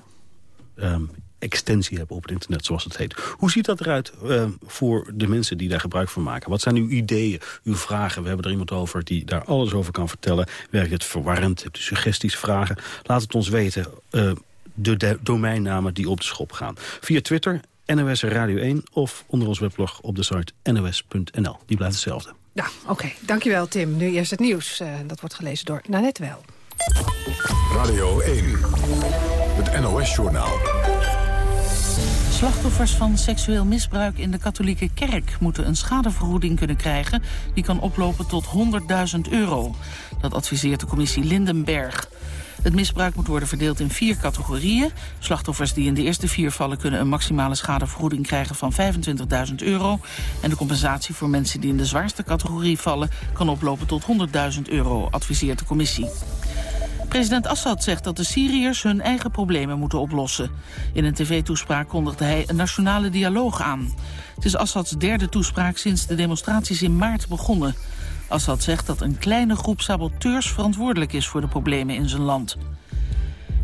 um, extensie hebben op het internet, zoals het heet. Hoe ziet dat eruit uh, voor de mensen die daar gebruik van maken? Wat zijn uw ideeën, uw vragen? We hebben er iemand over die daar alles over kan vertellen. Werkt het verwarrend? Hebt u suggesties, vragen? Laat het ons weten. Uh, de, de domeinnamen die op de schop gaan. Via Twitter, NOS Radio 1 of onder ons weblog op de site nos.nl. Die blijft hetzelfde. Ja, oké. Okay. Dankjewel Tim. Nu eerst het nieuws. Uh, dat wordt gelezen door Nanette Wel. Radio 1. Het NOS-journaal. Slachtoffers van seksueel misbruik in de katholieke kerk... moeten een schadevergoeding kunnen krijgen... die kan oplopen tot 100.000 euro. Dat adviseert de commissie Lindenberg. Het misbruik moet worden verdeeld in vier categorieën. Slachtoffers die in de eerste vier vallen kunnen een maximale schadevergoeding krijgen van 25.000 euro. En de compensatie voor mensen die in de zwaarste categorie vallen kan oplopen tot 100.000 euro, adviseert de commissie. President Assad zegt dat de Syriërs hun eigen problemen moeten oplossen. In een tv-toespraak kondigde hij een nationale dialoog aan. Het is Assads derde toespraak sinds de demonstraties in maart begonnen. Assad zegt dat een kleine groep saboteurs verantwoordelijk is voor de problemen in zijn land.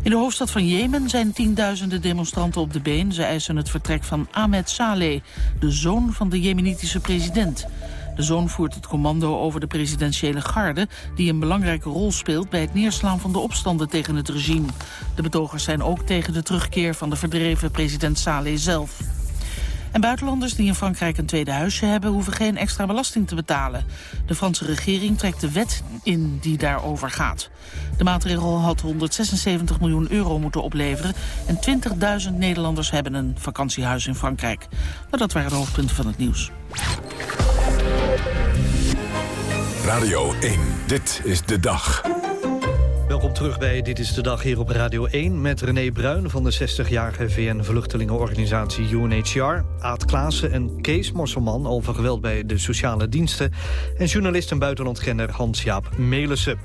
In de hoofdstad van Jemen zijn tienduizenden demonstranten op de been. Ze eisen het vertrek van Ahmed Saleh, de zoon van de jemenitische president. De zoon voert het commando over de presidentiële garde... die een belangrijke rol speelt bij het neerslaan van de opstanden tegen het regime. De betogers zijn ook tegen de terugkeer van de verdreven president Saleh zelf. En buitenlanders die in Frankrijk een tweede huisje hebben... hoeven geen extra belasting te betalen. De Franse regering trekt de wet in die daarover gaat. De maatregel had 176 miljoen euro moeten opleveren... en 20.000 Nederlanders hebben een vakantiehuis in Frankrijk. Maar dat waren de hoofdpunten van het nieuws. Radio 1, dit is de dag. Welkom terug bij Dit is de Dag hier op Radio 1... met René Bruin van de 60-jarige VN-vluchtelingenorganisatie UNHCR... Aad Klaassen en Kees Morselman over geweld bij de sociale diensten... en journalist en buitenlandkenner Hans-Jaap Melissen.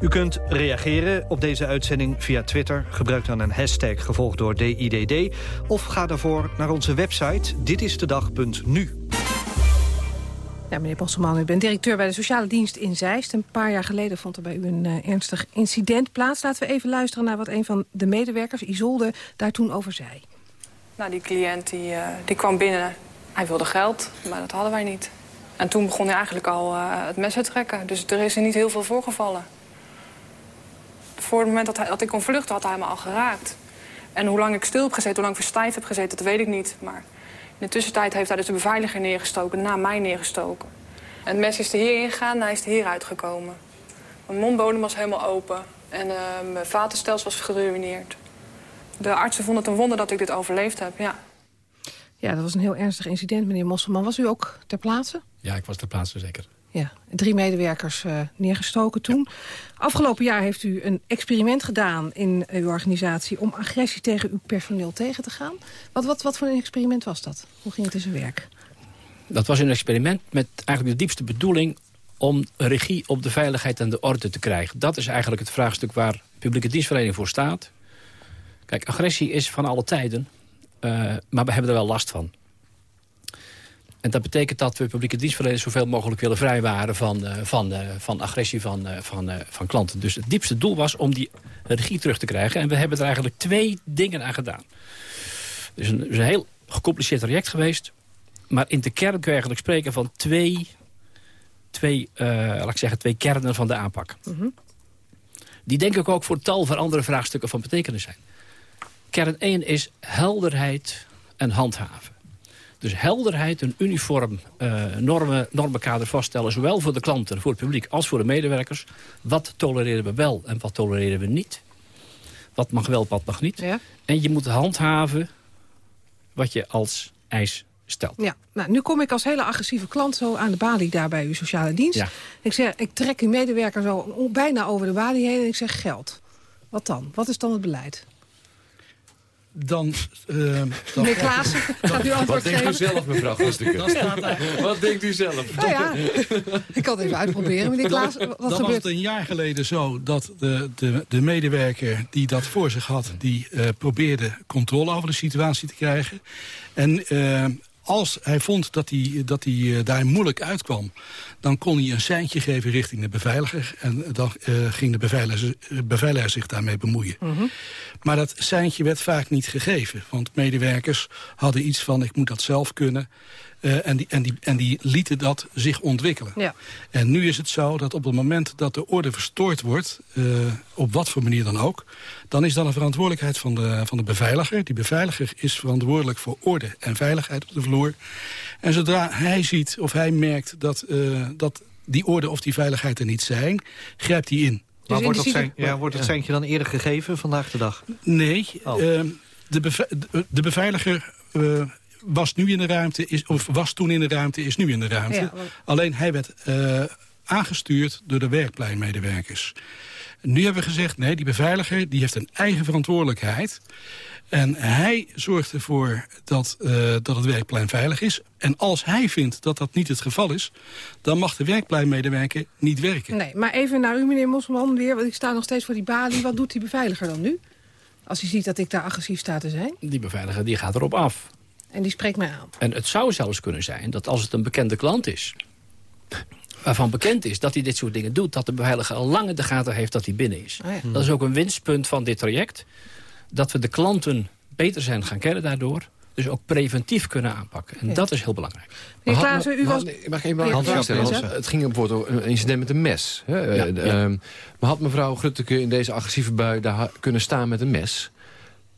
U kunt reageren op deze uitzending via Twitter. Gebruik dan een hashtag gevolgd door DIDD. Of ga daarvoor naar onze website ditisdedag.nu. Ja, meneer Bosselman, u bent directeur bij de sociale dienst in Zeist. Een paar jaar geleden vond er bij u een uh, ernstig incident plaats. Laten we even luisteren naar wat een van de medewerkers, Isolde, daar toen over zei. Nou, die cliënt die, uh, die kwam binnen. Hij wilde geld, maar dat hadden wij niet. En toen begon hij eigenlijk al uh, het mes te trekken. Dus er is er niet heel veel voorgevallen. Voor het moment dat, ik kon vluchten, had hij me al geraakt. En hoe lang ik stil heb gezeten, hoe lang ik verstijfd heb gezeten, dat weet ik niet. Maar de tussentijd heeft hij dus de beveiliger neergestoken, na mij neergestoken. En het mes is er hierin gegaan en hij is er hier uitgekomen. Mijn mondbodem was helemaal open. En eh, mijn vatenstelsel was geruineerd. De artsen vonden het een wonder dat ik dit overleefd heb, ja. Ja, dat was een heel ernstig incident, meneer Mosselman. Was u ook ter plaatse? Ja, ik was ter plaatse, zeker. Ja, drie medewerkers uh, neergestoken toen. Afgelopen jaar heeft u een experiment gedaan in uw organisatie... om agressie tegen uw personeel tegen te gaan. Wat, wat, wat voor een experiment was dat? Hoe ging het in zijn werk? Dat was een experiment met eigenlijk de diepste bedoeling... om regie op de veiligheid en de orde te krijgen. Dat is eigenlijk het vraagstuk waar publieke dienstverlening voor staat. Kijk, agressie is van alle tijden, uh, maar we hebben er wel last van. En dat betekent dat we publieke dienstverleners zoveel mogelijk willen vrijwaren van, uh, van, uh, van agressie van, uh, van, van klanten. Dus het diepste doel was om die regie terug te krijgen. En we hebben er eigenlijk twee dingen aan gedaan. Het is een, is een heel gecompliceerd traject geweest. Maar in de kern kun je eigenlijk spreken van twee, twee, laat ik zeggen, twee kernen van de aanpak. Mm -hmm. Die denk ik ook voor tal van andere vraagstukken van betekenis zijn. Kern 1 is helderheid en handhaven. Dus helderheid, een uniform uh, normen, normenkader vaststellen... zowel voor de klanten, voor het publiek als voor de medewerkers. Wat tolereren we wel en wat tolereren we niet? Wat mag wel, wat mag niet? Ja. En je moet handhaven wat je als eis stelt. Ja, nou, nu kom ik als hele agressieve klant zo aan de balie daar bij uw sociale dienst. Ja. Ik zeg, ik trek uw medewerker zo bijna over de balie heen en ik zeg geld. Wat dan? Wat is dan het beleid? Dan... Uh, dan Meneer Klaassen, gaat u antwoord Wat denkt u zelf, mevrouw Gastukken? Wat denkt u zelf? Nou ja, ik kan het even uitproberen, meneer Klaassen. Wat dan gebeurt? was het een jaar geleden zo dat de, de, de medewerker die dat voor zich had... die uh, probeerde controle over de situatie te krijgen. En uh, als hij vond dat hij, dat hij uh, daar moeilijk uitkwam... dan kon hij een seintje geven richting de beveiliger... en dan uh, ging de beveiliger, beveiliger zich daarmee bemoeien. Mm -hmm. Maar dat seintje werd vaak niet gegeven. Want medewerkers hadden iets van, ik moet dat zelf kunnen... Uh, en, die, en, die, en die lieten dat zich ontwikkelen. Ja. En nu is het zo dat op het moment dat de orde verstoord wordt... Uh, op wat voor manier dan ook... dan is dat een verantwoordelijkheid van de, van de beveiliger. Die beveiliger is verantwoordelijk voor orde en veiligheid op de vloer. En zodra hij ziet of hij merkt dat, uh, dat die orde of die veiligheid er niet zijn... grijpt hij in. Maar dus wordt, dat zijn, ja, wordt het seintje dan eerder gegeven vandaag de dag? Nee, oh. de, beve de beveiliger was nu in de ruimte, is, of was toen in de ruimte, is nu in de ruimte. Ja, want... Alleen hij werd uh, aangestuurd door de werkpleinmedewerkers. Nu hebben we gezegd, nee, die beveiliger die heeft een eigen verantwoordelijkheid. En hij zorgt ervoor dat, uh, dat het werkplein veilig is. En als hij vindt dat dat niet het geval is... dan mag de werkpleinmedewerker niet werken. Nee, maar even naar u, meneer Mosselman, weer. Want ik sta nog steeds voor die balie. Wat doet die beveiliger dan nu? Als hij ziet dat ik daar agressief sta te zijn? Die beveiliger die gaat erop af. En die spreekt mij aan. En het zou zelfs kunnen zijn dat als het een bekende klant is... waarvan bekend is dat hij dit soort dingen doet... dat de beveiliger al lang in de gaten heeft dat hij binnen is. Oh ja. Dat is ook een winstpunt van dit traject. Dat we de klanten beter zijn gaan kennen daardoor. Dus ook preventief kunnen aanpakken. En Ja. dat is heel belangrijk. Meneer Klaassen, u was... Mag ik even vraag stellen? Het ging bijvoorbeeld over een incident met een mes. Hè? Ja, Eh, ja. ehm, maar had mevrouw Grutteke in deze agressieve bui daar kunnen staan met een mes?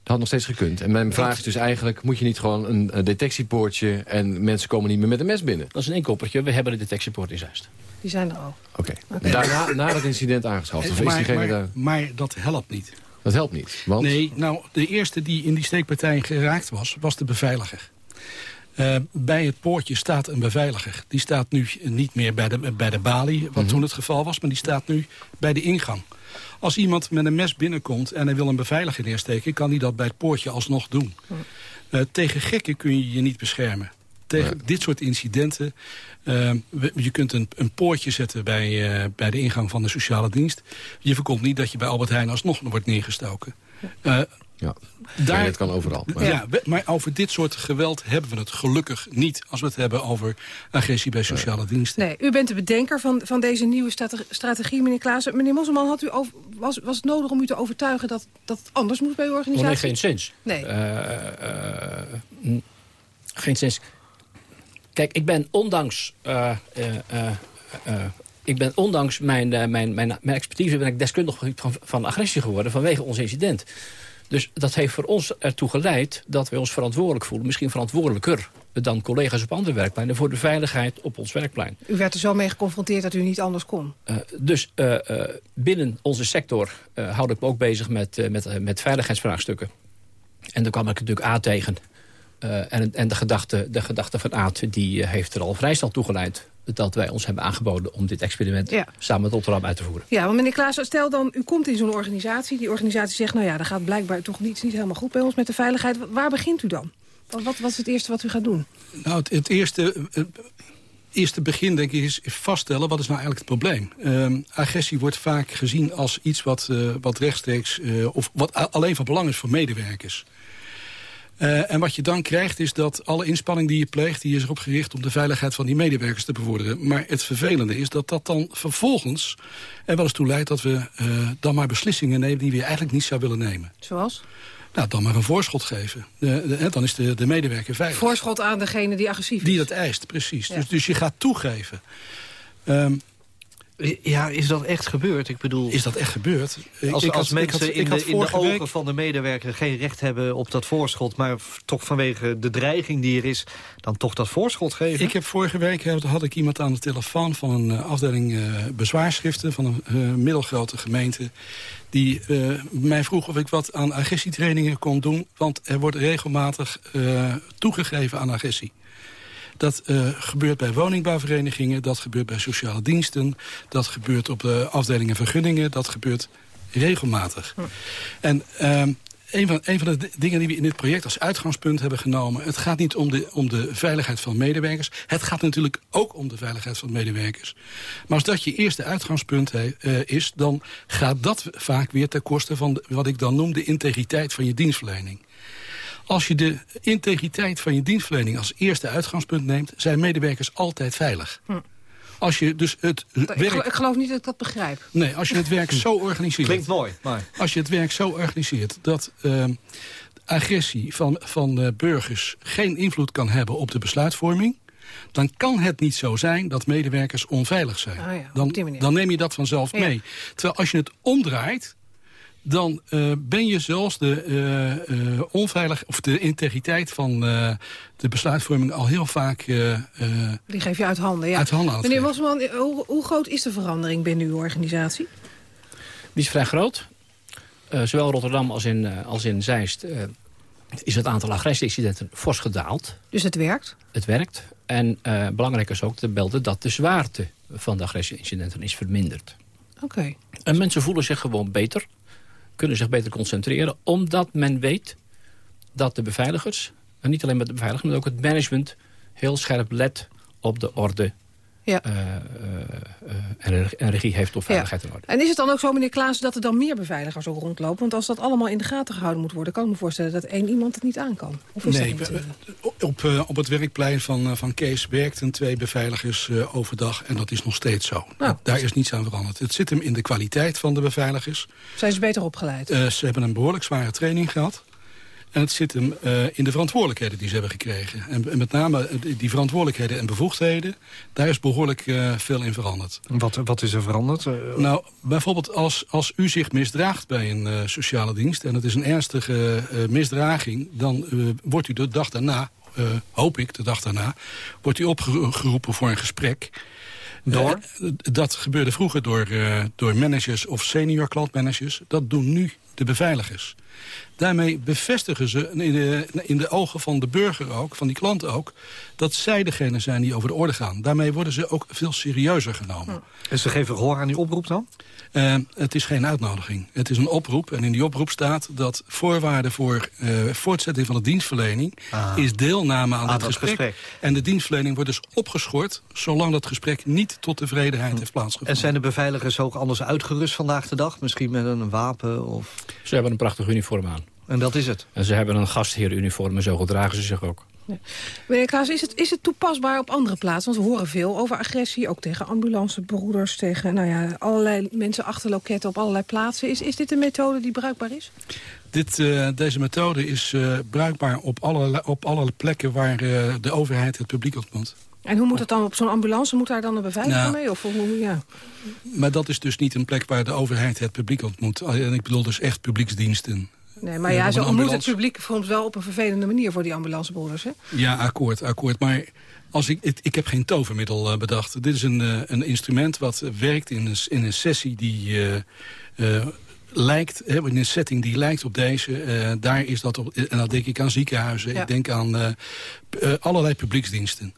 Dat had nog steeds gekund. En mijn vraag is dus eigenlijk... moet je niet gewoon een, een detectiepoortje... en mensen komen niet meer met een mes binnen? Dat is een inkoppertje. We hebben een detectiepoort in Zeist. Die zijn er al. Oké. Daarna na dat incident aangeschaft? Of is maar, diegene maar, daar... maar dat helpt niet. Dat helpt niet, want... Nee, nou, de eerste die in die steekpartij geraakt was, was de beveiliger. Uh, bij het poortje staat een beveiliger. Die staat nu niet meer bij de, bij de balie, wat Mhm. toen het geval was... maar die staat nu bij de ingang. Als iemand met een mes binnenkomt en hij wil een beveiliger neersteken... kan hij dat bij het poortje alsnog doen. Uh, tegen gekken kun je je niet beschermen. Tegen dit soort incidenten... Uh, we- je kunt een, een poortje zetten bij, uh, bij de ingang van de sociale dienst. Je voorkomt niet dat je bij Albert Heijn alsnog wordt neergestoken. Uh, Ja, daar, Nee, dat kan overal. Maar- ja, we- maar over dit soort geweld hebben we het gelukkig niet... als we het hebben over agressie bij sociale diensten. Nee, u bent de bedenker van, van deze nieuwe strate- strategie, meneer Klaassen. Meneer Mosselman, had u over, was, was het nodig om u te overtuigen dat dat het anders moet bij uw Oh, organisatie? nee, geen zins. Nee. Eh, eh, mm, geen zins. Kijk, ik ben ondanks... eh, eh, eh, eh, ik ben ondanks mijn, eh, mijn, mijn, mijn expertise ben ik deskundig het van, van agressie geworden vanwege ons incident. Dus dat heeft voor ons ertoe geleid dat we ons verantwoordelijk voelen. Misschien verantwoordelijker dan collega's op andere werkpleinen... voor de veiligheid op ons werkplein. U werd er zo mee geconfronteerd dat u niet anders kon? Uh, dus uh, uh, binnen onze sector houd ik me ook bezig met, met, met veiligheidsvraagstukken. En daar kwam ik natuurlijk A tegen. en, en de, gedachte, de gedachte van Aad die heeft er al vrij snel toegeleid dat wij ons hebben aangeboden om dit experiment ja. samen met Rotterdam uit te voeren. Ja, want meneer Klaas, stel dan, u komt in zo'n organisatie. Die organisatie zegt, nou ja, dat gaat blijkbaar toch niet, niet helemaal goed bij ons met de veiligheid. Waar begint u dan? Wat, wat is het eerste wat u gaat doen? Nou, het, het eerste... Het eerste begin, denk ik, is vaststellen wat is nou eigenlijk het probleem. Uh, agressie wordt vaak gezien als iets wat, uh, wat rechtstreeks... Uh, of wat alleen van belang is voor medewerkers. Uh, en wat je dan krijgt is dat alle inspanning die je pleegt... die is erop gericht om de veiligheid van die medewerkers te bevorderen. Maar het vervelende is dat dat dan vervolgens er wel eens toe leidt... dat we uh, dan maar beslissingen nemen die we eigenlijk niet zouden willen nemen. Zoals? Nou, dan maar een voorschot geven. De, de, dan is de, de medewerker veilig. Voorschot aan degene die agressief is. Die dat eist, precies. Ja. Dus, dus je gaat toegeven. Um, ja, is dat echt gebeurd? Ik bedoel... Is dat echt gebeurd? Als, ik als had, mensen had, in, de, in de ogen week... van de medewerker geen recht hebben op dat voorschot... maar toch vanwege de dreiging die er is, dan toch dat voorschot geven? Ik heb vorige week had ik iemand aan de telefoon van een uh, afdeling uh, bezwaarschriften... van een uh, middelgrote gemeente die uh, mij vroeg of ik wat aan agressietrainingen kon doen... want er wordt regelmatig toegegeven aan agressie. Dat uh, gebeurt bij woningbouwverenigingen, dat gebeurt bij sociale diensten... dat gebeurt op de afdelingen vergunningen, dat gebeurt regelmatig. Hm. En uh, een van, een van de dingen die we in dit project als uitgangspunt hebben genomen... het gaat niet om de, om de veiligheid van medewerkers. Het gaat natuurlijk ook om de veiligheid van medewerkers. Maar als dat je eerste uitgangspunt he, uh, is... dan gaat dat vaak weer ten koste van de, wat ik dan noem de integriteit van je dienstverlening. Als je de integriteit van je dienstverlening als eerste uitgangspunt neemt... zijn medewerkers altijd veilig. Hm. Als je dus het ik werk... Ik geloof niet dat ik dat begrijp. Nee, als je het werk zo organiseert... Klinkt mooi, maar... Als je het werk zo organiseert dat uh, agressie van, van uh, burgers... geen invloed kan hebben op de besluitvorming... dan kan het niet zo zijn dat medewerkers onveilig zijn. Oh ja, dan, dan neem je dat vanzelf ja. mee. Terwijl als je het omdraait dan uh, ben je zelfs de uh, uh, onveilig of de integriteit van de besluitvorming al heel vaak. Die geef je uit handen. Ja. Uit handen Meneer Wasman, hoe, hoe, groot is de verandering binnen uw organisatie? Die is vrij groot. zowel Rotterdam als in, als in Zeist is het aantal agressieincidenten fors gedaald. Dus het werkt? Het werkt. En belangrijk is ook te belden dat de zwaarte van de agressieincidenten is verminderd. Oké. Okay. En mensen voelen zich gewoon beter kunnen zich beter concentreren. Omdat men weet dat de beveiligers, en niet alleen met de beveiligers... maar ook het management heel scherp let op de orde ja. Uh, en regie heeft op veiligheid ja. en orde. En is het dan ook zo, meneer Klaas, dat er dan meer beveiligers ook rondlopen? Want als dat allemaal in de gaten gehouden moet worden... kan ik me voorstellen dat één iemand het niet aan kan. Of is nee, dat niet, op, op het werkplein van, van Kees werkten twee beveiligers overdag... en dat is nog steeds zo. Nou, Daar is niets aan veranderd. Het zit hem in de kwaliteit van de beveiligers. Zijn ze beter opgeleid? ze hebben een behoorlijk zware training gehad. En het zit hem uh, in de verantwoordelijkheden die ze hebben gekregen. En, en, met name die verantwoordelijkheden en bevoegdheden... daar is behoorlijk uh, veel in veranderd. Wat, wat is er veranderd? Nou, bijvoorbeeld als, als u zich misdraagt bij een sociale dienst... en het is een ernstige misdraging... dan wordt u de dag daarna, hoop ik de dag daarna... wordt u opgeroepen voor een gesprek... Door? dat gebeurde vroeger door, door managers of senior klantmanagers. Dat doen nu de beveiligers. Daarmee bevestigen ze in de, in de ogen van de burger ook, van die klant ook... dat zij degene zijn die over de orde gaan. Daarmee worden ze ook veel serieuzer genomen. En ze geven gehoor aan die oproep dan? Uh, het is geen uitnodiging. Het is een oproep. En in die oproep staat dat voorwaarde voor uh, voortzetting van de dienstverlening... Ah. is deelname aan Ah, het dat gesprek. gesprek. En de dienstverlening wordt dus opgeschort... zolang dat gesprek niet tot tevredenheid heeft plaatsgevonden. En zijn de beveiligers ook anders uitgerust vandaag de dag? Misschien met een wapen of... Ze hebben een prachtig uniform aan. En dat is het? En ze hebben een gastheeruniform en zo gedragen ze zich ook. Ja. Meneer Klaas, is het, is het toepasbaar op andere plaatsen? Want we horen veel over agressie, ook tegen ambulancebroeders... tegen nou ja, allerlei mensen achter loketten op allerlei plaatsen. Is, is dit een methode die bruikbaar is? Dit, uh, deze methode is uh, bruikbaar op alle, op alle plekken waar uh, de overheid het publiek ontmoet. En hoe moet het dan op zo'n ambulance? Moet daar dan een beveiliger Nou, mee? Of hoe, ja. Maar dat is dus niet een plek waar de overheid het publiek ontmoet. En ik bedoel dus echt publieksdiensten. Nee, maar eh, ja, op ze een ontmoeten het ambulance. publiek soms wel op een vervelende manier voor die ambulancebroeders. Hè? Ja, akkoord, akkoord. Maar als ik, ik, ik heb geen tovermiddel eh, bedacht. Dit is een, eh, een instrument wat werkt in een, in een sessie die eh, eh, lijkt, hè, in een setting die lijkt op deze. Eh, daar is dat op, en dan denk ik aan ziekenhuizen, Ja. ik denk aan eh, eh, allerlei publieksdiensten.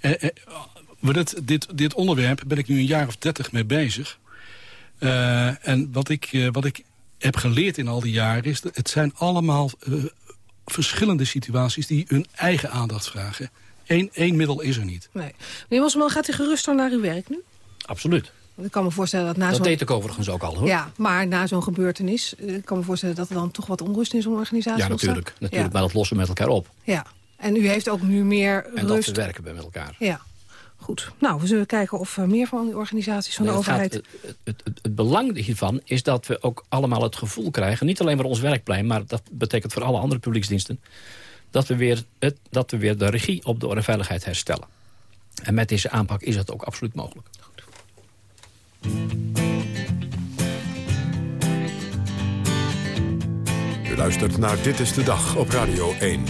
Eh, eh, dit, dit, dit onderwerp ben ik nu een jaar of dertig mee bezig. Eh, en wat ik, eh, wat ik heb geleerd in al die jaren is... dat het zijn allemaal eh, verschillende situaties die hun eigen aandacht vragen. Eén één middel is er niet. Nee. Meneer Mosselman, gaat u gerust naar uw werk nu? Absoluut. Want ik kan me voorstellen dat na Dat zo'n... deed ik overigens ook al, hoor. Ja, maar na zo'n gebeurtenis, eh, ik kan me voorstellen dat er dan toch wat onrust in zo'n organisatie Ja, ontstaat. natuurlijk. natuurlijk Maar dat lossen we met elkaar op. Ja. en u heeft ook nu meer En dat rust. verwerken we met elkaar. Ja, goed. Nou, we zullen kijken of eh, meer van die organisaties van Nee, de het, gaat- overheid... het, het, het, het belang hiervan is dat we ook allemaal het gevoel krijgen... niet alleen maar ons werkplein, maar dat betekent voor alle andere publieksdiensten... dat we weer, het, dat we weer de regie op de orde en veiligheid herstellen. En met deze aanpak is dat ook absoluut mogelijk. U luistert naar Dit is de Dag op Radio 1.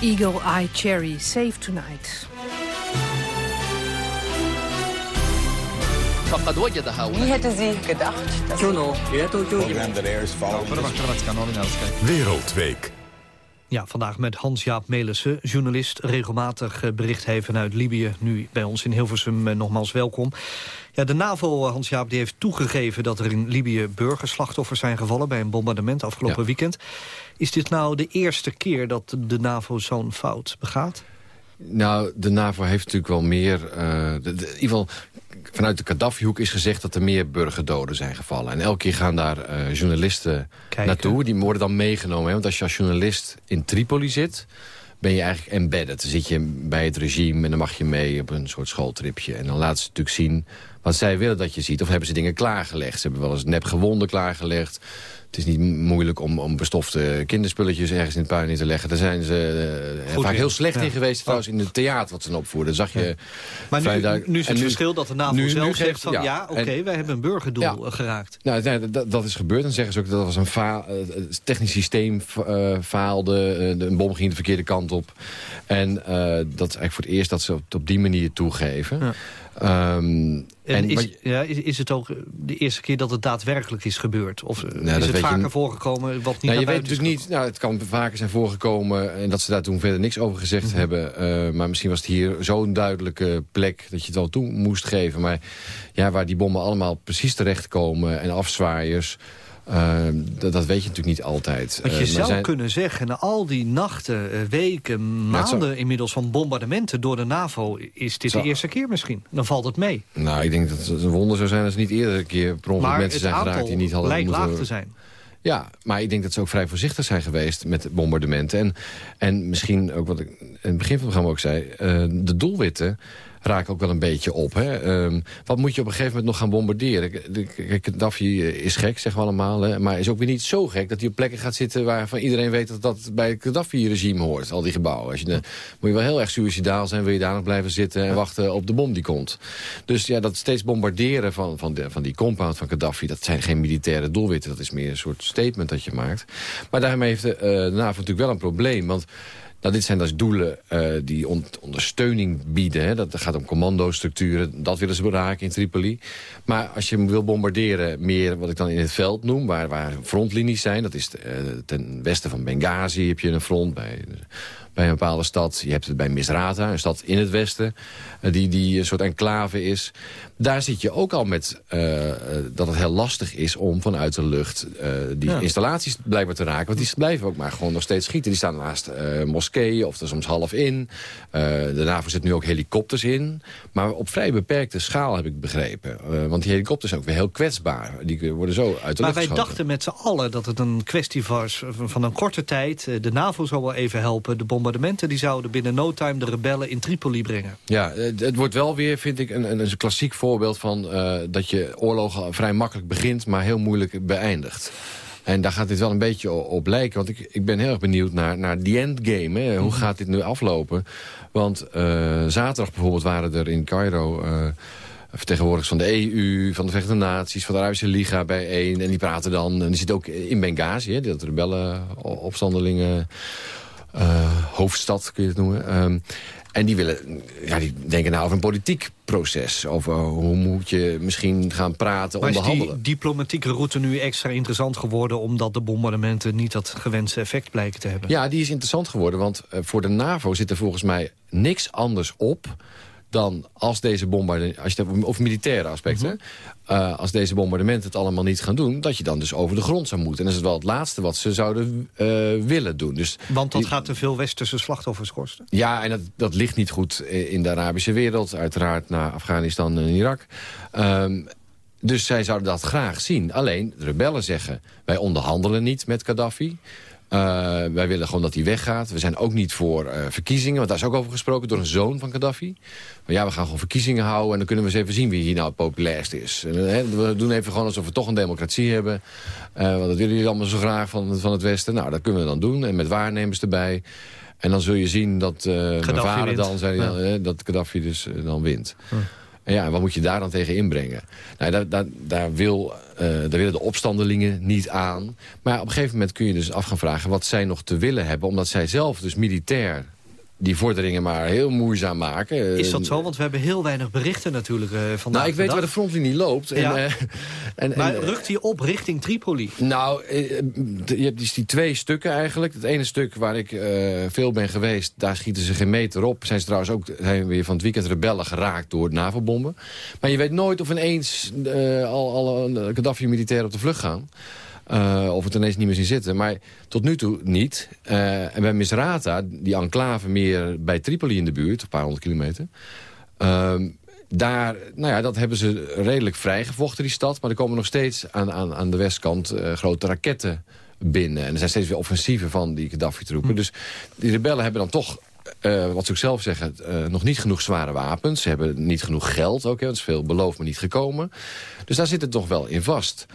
Eagle Eye Cherry, Save Tonight. فقد وجدها Wie hätte sie gedacht? Dass Wereldweek. Ja, vandaag met Hans-Jaap Melissen, journalist, regelmatig eh, bericht heeft vanuit Libië. Nu bij ons in Hilversum eh, nogmaals welkom. Ja, de NAVO, eh, Hans-Jaap, die heeft toegegeven dat er in Libië burgerslachtoffers zijn gevallen bij een bombardement afgelopen weekend. Is dit nou de eerste keer dat de NAVO zo'n fout begaat? Nou, de NAVO heeft natuurlijk wel meer... Uh, in ieder geval, vanuit de Gaddafi-hoek is gezegd dat er meer burgerdoden zijn gevallen. En elke keer gaan daar uh, journalisten Kijken. naartoe. Die worden dan meegenomen. Hè? Want als je als journalist in Tripoli zit ben je eigenlijk embedded. Dan zit je bij het regime en dan mag je mee op een soort schooltripje. En dan laten ze natuurlijk zien wat zij willen dat je ziet. Of hebben ze dingen klaargelegd. Ze hebben wel eens nepgewonden klaargelegd. Het is niet moeilijk om, om bestofte kinderspulletjes ergens in het puin in te leggen. Daar zijn ze uh, vaak heel slecht in geweest trouwens in het theater wat ze opvoerden. Zag je Maar nu, nu is het verschil dat de NAVO nu, zelf zegt van ja, oké, okay, wij hebben een burgerdoel ja, geraakt. Nou, dat, dat, is gebeurd. Dan zeggen ze ook dat was een fa technisch systeem uh, faalde. Uh, een bom ging de verkeerde kant op. En dat is eigenlijk voor het eerst dat ze het op die manier toegeven. Um, en, is, ja, is, is, het ook de eerste keer dat het daadwerkelijk is gebeurd? Of nou, is het vaker voorgekomen wat niet nou, Je weet natuurlijk niet, nou, het kan vaker zijn voorgekomen... en dat ze daar toen verder niks over gezegd mm -hmm. hebben. Uh, maar misschien was het hier zo'n duidelijke plek... dat je het al toe moest geven. Maar ja, waar die bommen allemaal precies terechtkomen... en afzwaaiers... Uh, dat, dat, weet je natuurlijk niet altijd. Wat je uh, zou zijn... kunnen zeggen, na al die nachten, uh, weken, maanden zou... inmiddels van bombardementen door de NAVO... is dit zou... de eerste keer misschien. Dan valt het mee. Nou, ik denk dat het een wonder zou zijn als niet eerder een keer per ongeluk mensen zijn geraakt... die niet hadden moeten... laag te zijn. Ja, maar ik denk dat ze ook vrij voorzichtig zijn geweest met bombardementen. En, en misschien ook wat ik in het begin van het programma ook zei... de doelwitten raak ook wel een beetje op. Hè? Um, wat moet je op een gegeven moment nog gaan bombarderen? Gaddafi is gek, zeggen we allemaal. Hè? Maar is ook weer niet zo gek dat hij op plekken gaat zitten... waarvan iedereen weet dat dat bij het Gaddafi-regime hoort. Al die gebouwen. Als je, dan moet je wel heel erg suicidaal zijn. Wil je daar nog blijven zitten en wachten op de bom die komt. Dus ja, dat steeds bombarderen van, van, de, van die compound van Gaddafi... dat zijn geen militaire doelwitten. Dat is meer een soort statement dat je maakt. Maar daarmee heeft de, uh, de NAVO natuurlijk wel een probleem. Want nou, dit zijn dus doelen uh, die on ondersteuning bieden. Hè. Dat gaat om commandostructuren. Dat willen ze bereiken in Tripoli. Maar als je wil bombarderen, meer wat ik dan in het veld noem... waar, waar frontlinies zijn, dat is uh, ten westen van Benghazi heb je een front... bij bij een bepaalde stad. Je hebt het bij Misrata, een stad in het westen, uh, die, die een soort enclave is. Daar zit je ook al met uh, dat het heel lastig is om vanuit de lucht uh, die ja. installaties blijkbaar te raken. Want die blijven ook maar gewoon nog steeds schieten. Die staan naast moskeeën of er soms half in. de NAVO zet nu ook helikopters in. Maar op vrij beperkte schaal heb ik begrepen. want die helikopters zijn ook weer heel kwetsbaar. Die worden zo uit de maar lucht wij dachten met z'n allen dat het een kwestie was van een korte tijd. De NAVO zou wel even helpen, de bombardementen die zouden binnen no time de rebellen in Tripoli brengen. Ja, het wordt wel weer, vind ik, een, een, een klassiek voorbeeld van uh, dat je oorlogen vrij makkelijk begint, maar heel moeilijk beëindigt. En daar gaat dit wel een beetje op lijken. Want ik, ik ben heel erg benieuwd naar, naar die endgame. Hè. Hoe gaat dit nu aflopen? Want uh, zaterdag bijvoorbeeld waren er in Cairo... Uh, vertegenwoordigers van de EU, van de Verenigde Naties... van de Arabische Liga bijeen. En die praten dan... en die zitten ook in Benghazi, hè, dat rebellen, opstandelingen uh, hoofdstad, kun je het noemen. Um, en die, willen, ja, die denken nou over een politiek proces. Over hoe moet je misschien gaan praten, maar onderhandelen. is die diplomatieke route nu extra interessant geworden... omdat de bombardementen niet dat gewenste effect blijken te hebben? Ja, die is interessant geworden. Want uh, voor de NAVO zit er volgens mij niks anders op dan als deze bombardementen, als je het over militaire aspecten, mm -hmm. uh, als deze bombardementen het allemaal niet gaan doen, dat je dan dus over de grond zou moeten. En dat is wel het laatste wat ze zouden uh, willen doen. Dus Want dat die, gaat te veel westerse slachtoffers kosten? Ja, en dat, dat ligt niet goed in de Arabische wereld, uiteraard naar Afghanistan en Irak. Um, dus zij zouden dat graag zien. Alleen, de rebellen zeggen, wij onderhandelen niet met Gaddafi. Uh, wij willen gewoon dat hij weggaat. We zijn ook niet voor uh, verkiezingen, want daar is ook over gesproken door een zoon van Gaddafi. Maar ja, we gaan gewoon verkiezingen houden en dan kunnen we eens even zien wie hier nou het populairst is. En, uh, we doen even gewoon alsof we toch een democratie hebben. want dat willen jullie allemaal zo graag van, van het Westen. Nou, dat kunnen we dan doen en met waarnemers erbij. En dan zul je zien dat mijn vader wint. dan, zei ja. dan, dat Gaddafi dus dan wint. Hm. En ja, wat moet je daar dan tegen inbrengen? Nou, daar, daar, daar, wil, uh, daar willen de opstandelingen niet aan. Maar op een gegeven moment kun je dus af gaan vragen... wat zij nog te willen hebben, omdat zij zelf dus militair die vorderingen maar heel moeizaam maken. Is dat zo? Want we hebben heel weinig berichten natuurlijk uh, vandaag. Nou, ik weet waar de frontlinie loopt. En, Ja. eh, en, Maar en, rukt hij op richting Tripoli? Nou, eh, je hebt dus die twee stukken eigenlijk. Het ene stuk waar ik eh, veel ben geweest, daar schieten ze geen meter op. Zijn ze trouwens ook zijn weer van het weekend rebellen geraakt door NAVO-bomben. Maar je weet nooit of ineens eh, al, al een Gaddafi-militairen op de vlucht gaan. Eh, of het ineens niet meer zien zitten. Maar tot nu toe niet. Eh, en bij Misrata, die enclave meer bij Tripoli in de buurt, een paar honderd kilometer... Ehm, daar, nou ja, dat hebben ze redelijk vrijgevochten, die stad. Maar er komen nog steeds aan, aan, aan de westkant eh, grote raketten binnen. En er zijn steeds weer offensieven van die Gaddafi-troepen. Dus die rebellen hebben dan toch, wat ze ook zelf zeggen... nog niet genoeg zware wapens. Ze hebben niet genoeg geld ook. Hè, want is veel beloofd, maar niet gekomen. Dus daar zit het toch wel in vast.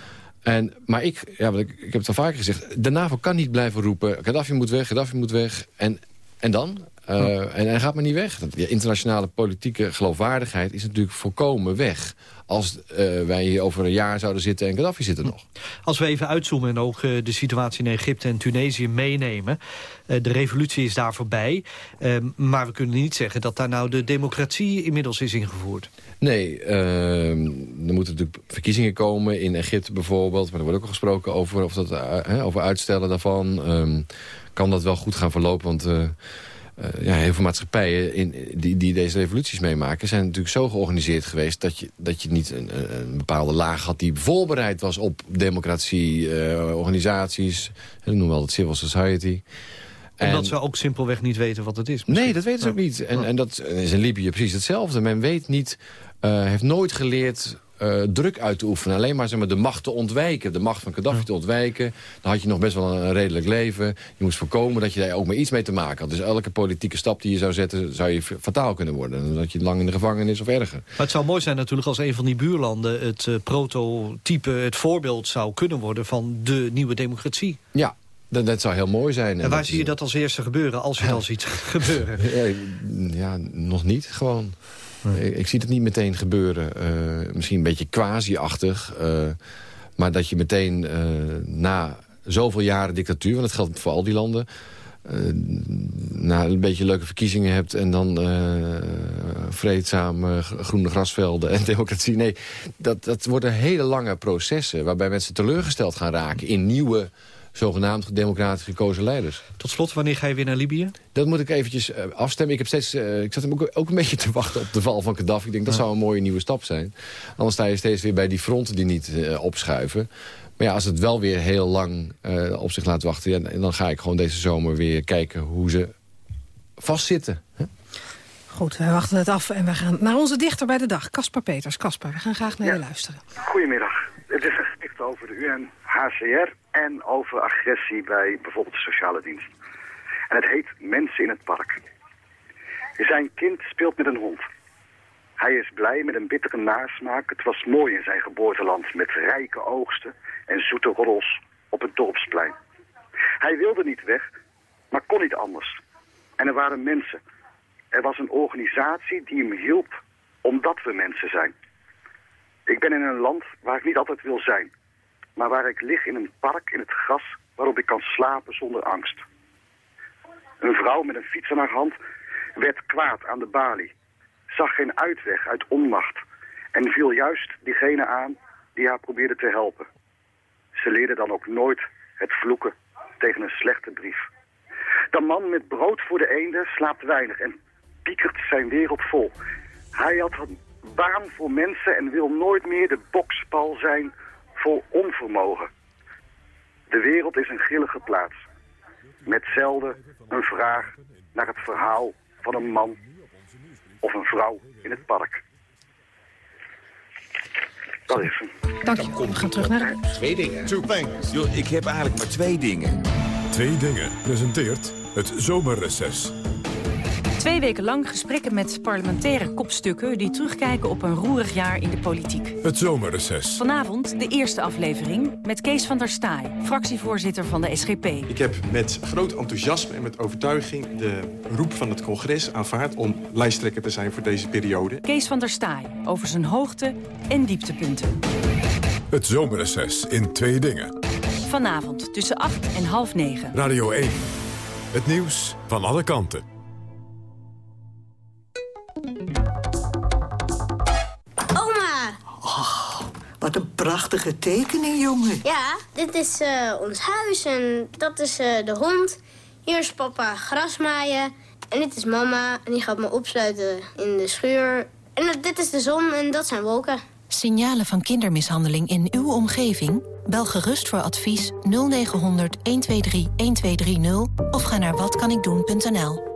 En, maar ik, ja, ik, ik heb het al vaker gezegd... de NAVO kan niet blijven roepen... Gaddafi moet weg, Gaddafi moet weg. En, en dan? Uh, en hij gaat maar niet weg. De internationale politieke geloofwaardigheid is natuurlijk volkomen weg. Als uh, wij hier over een jaar zouden zitten en Gaddafi zit er nog. Als we even uitzoomen en ook uh, de situatie in Egypte en Tunesië meenemen. De revolutie is daar voorbij. maar we kunnen niet zeggen dat daar nou de democratie inmiddels is ingevoerd. Nee, er moeten natuurlijk verkiezingen komen in Egypte bijvoorbeeld. Maar er wordt ook al gesproken over, of dat, over uitstellen daarvan. Um, kan dat wel goed gaan verlopen, want... Uh, ja, heel veel maatschappijen in, die, die deze revoluties meemaken... zijn natuurlijk zo georganiseerd geweest... dat je, dat je niet een, een bepaalde laag had die voorbereid was op democratie, uh, organisaties... we noemen wel het civil society... Omdat en, ze ook simpelweg niet weten wat het is. Misschien. Nee, dat weten ze ook niet. En, en dat is in Libië precies hetzelfde. Men weet niet, uh, heeft nooit geleerd uh, druk uit te oefenen. Alleen maar, zeg maar de macht te ontwijken. De macht van Gaddafi ja. te ontwijken. Dan had je nog best wel een, een, redelijk leven. Je moest voorkomen dat je daar ook maar iets mee te maken had. Dus elke politieke stap die je zou zetten... zou je fataal kunnen worden. En dat je lang in de gevangenis of erger. Maar het zou mooi zijn natuurlijk als een van die buurlanden... het uh, prototype, het voorbeeld zou kunnen worden... van de nieuwe democratie. Ja, dat, dat, zou heel mooi zijn. En, en waar zie je dat als eerste gebeuren, als je al ziet gebeuren? Ja, ja, nog niet gewoon. Ik, zie het niet meteen gebeuren. Uh, misschien een beetje quasi-achtig. Uh, maar dat je meteen uh, na zoveel jaren dictatuur... want dat geldt voor al die landen... na een beetje leuke verkiezingen hebt... en dan vreedzaam groene grasvelden en democratie. Nee, dat, dat worden hele lange processen... waarbij mensen teleurgesteld gaan raken in nieuwe zogenaamd democratisch gekozen leiders. Tot slot, wanneer ga je weer naar Libië? Dat moet ik eventjes uh, afstemmen. Ik, heb steeds, uh, ik zat hem ook, ook, een beetje te wachten op de val van Gaddafi. Ik denk, dat ja. zou een mooie nieuwe stap zijn. Anders sta je steeds weer bij die fronten die niet uh, opschuiven. Maar ja, als het wel weer heel lang op zich laat wachten... Ja, dan ga ik gewoon deze zomer weer kijken hoe ze vastzitten. Hè? Goed, wij wachten het af en we gaan naar onze dichter bij de dag. Caspar Peters. Caspar, we gaan graag naar ja. je luisteren. Goedemiddag. Het is over de UNHCR en over agressie bij bijvoorbeeld de sociale dienst. En het heet Mensen in het Park. Zijn kind speelt met een hond. Hij is blij met een bittere nasmaak. Het was mooi in zijn geboorteland met rijke oogsten en zoete roddels op het dorpsplein. Hij wilde niet weg, maar kon niet anders. En er waren mensen. Er was een organisatie die hem hielp omdat we mensen zijn. Ik ben in een land waar ik niet altijd wil zijn. Maar waar ik lig in een park in het gras waarop ik kan slapen zonder angst. Een vrouw met een fiets aan haar hand werd kwaad aan de balie. Zag geen uitweg uit onmacht. En viel juist diegene aan die haar probeerde te helpen. Ze leerde dan ook nooit het vloeken tegen een slechte brief. De man met brood voor de eenden slaapt weinig en piekert zijn wereld vol. Hij had een baan voor mensen en wil nooit meer de bokspal zijn vol onvermogen. De wereld is een grillige plaats. Met zelden een vraag naar het verhaal van een man of een vrouw in het park. Dat is hem. Dank je. We gaan terug naar de... Twee dingen. Two things. Yo, ik heb eigenlijk maar twee dingen. Twee dingen presenteert het zomerreces. Twee weken lang gesprekken met parlementaire kopstukken... die terugkijken op een roerig jaar in de politiek. Het zomerreces. Vanavond de eerste aflevering met Kees van der Staaij... fractievoorzitter van de SGP. Ik heb met groot enthousiasme en met overtuiging... de roep van het congres aanvaard om lijsttrekker te zijn voor deze periode. Kees van der Staaij over zijn hoogte- en dieptepunten. Het zomerreces in twee dingen. Vanavond tussen 8 en half negen. Radio 1. Het nieuws van alle kanten. Wat een prachtige tekening, jongen. Ja, dit is eh, ons huis en dat is eh, de hond. Hier is papa grasmaaien. En dit is mama en die gaat me opsluiten in de schuur. En dit is de zon en dat zijn wolken. Signalen van kindermishandeling in uw omgeving? Bel gerust voor advies 0900 123 1230 of ga naar watkanikdoen.nl.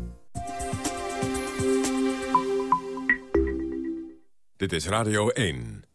Dit is Radio 1.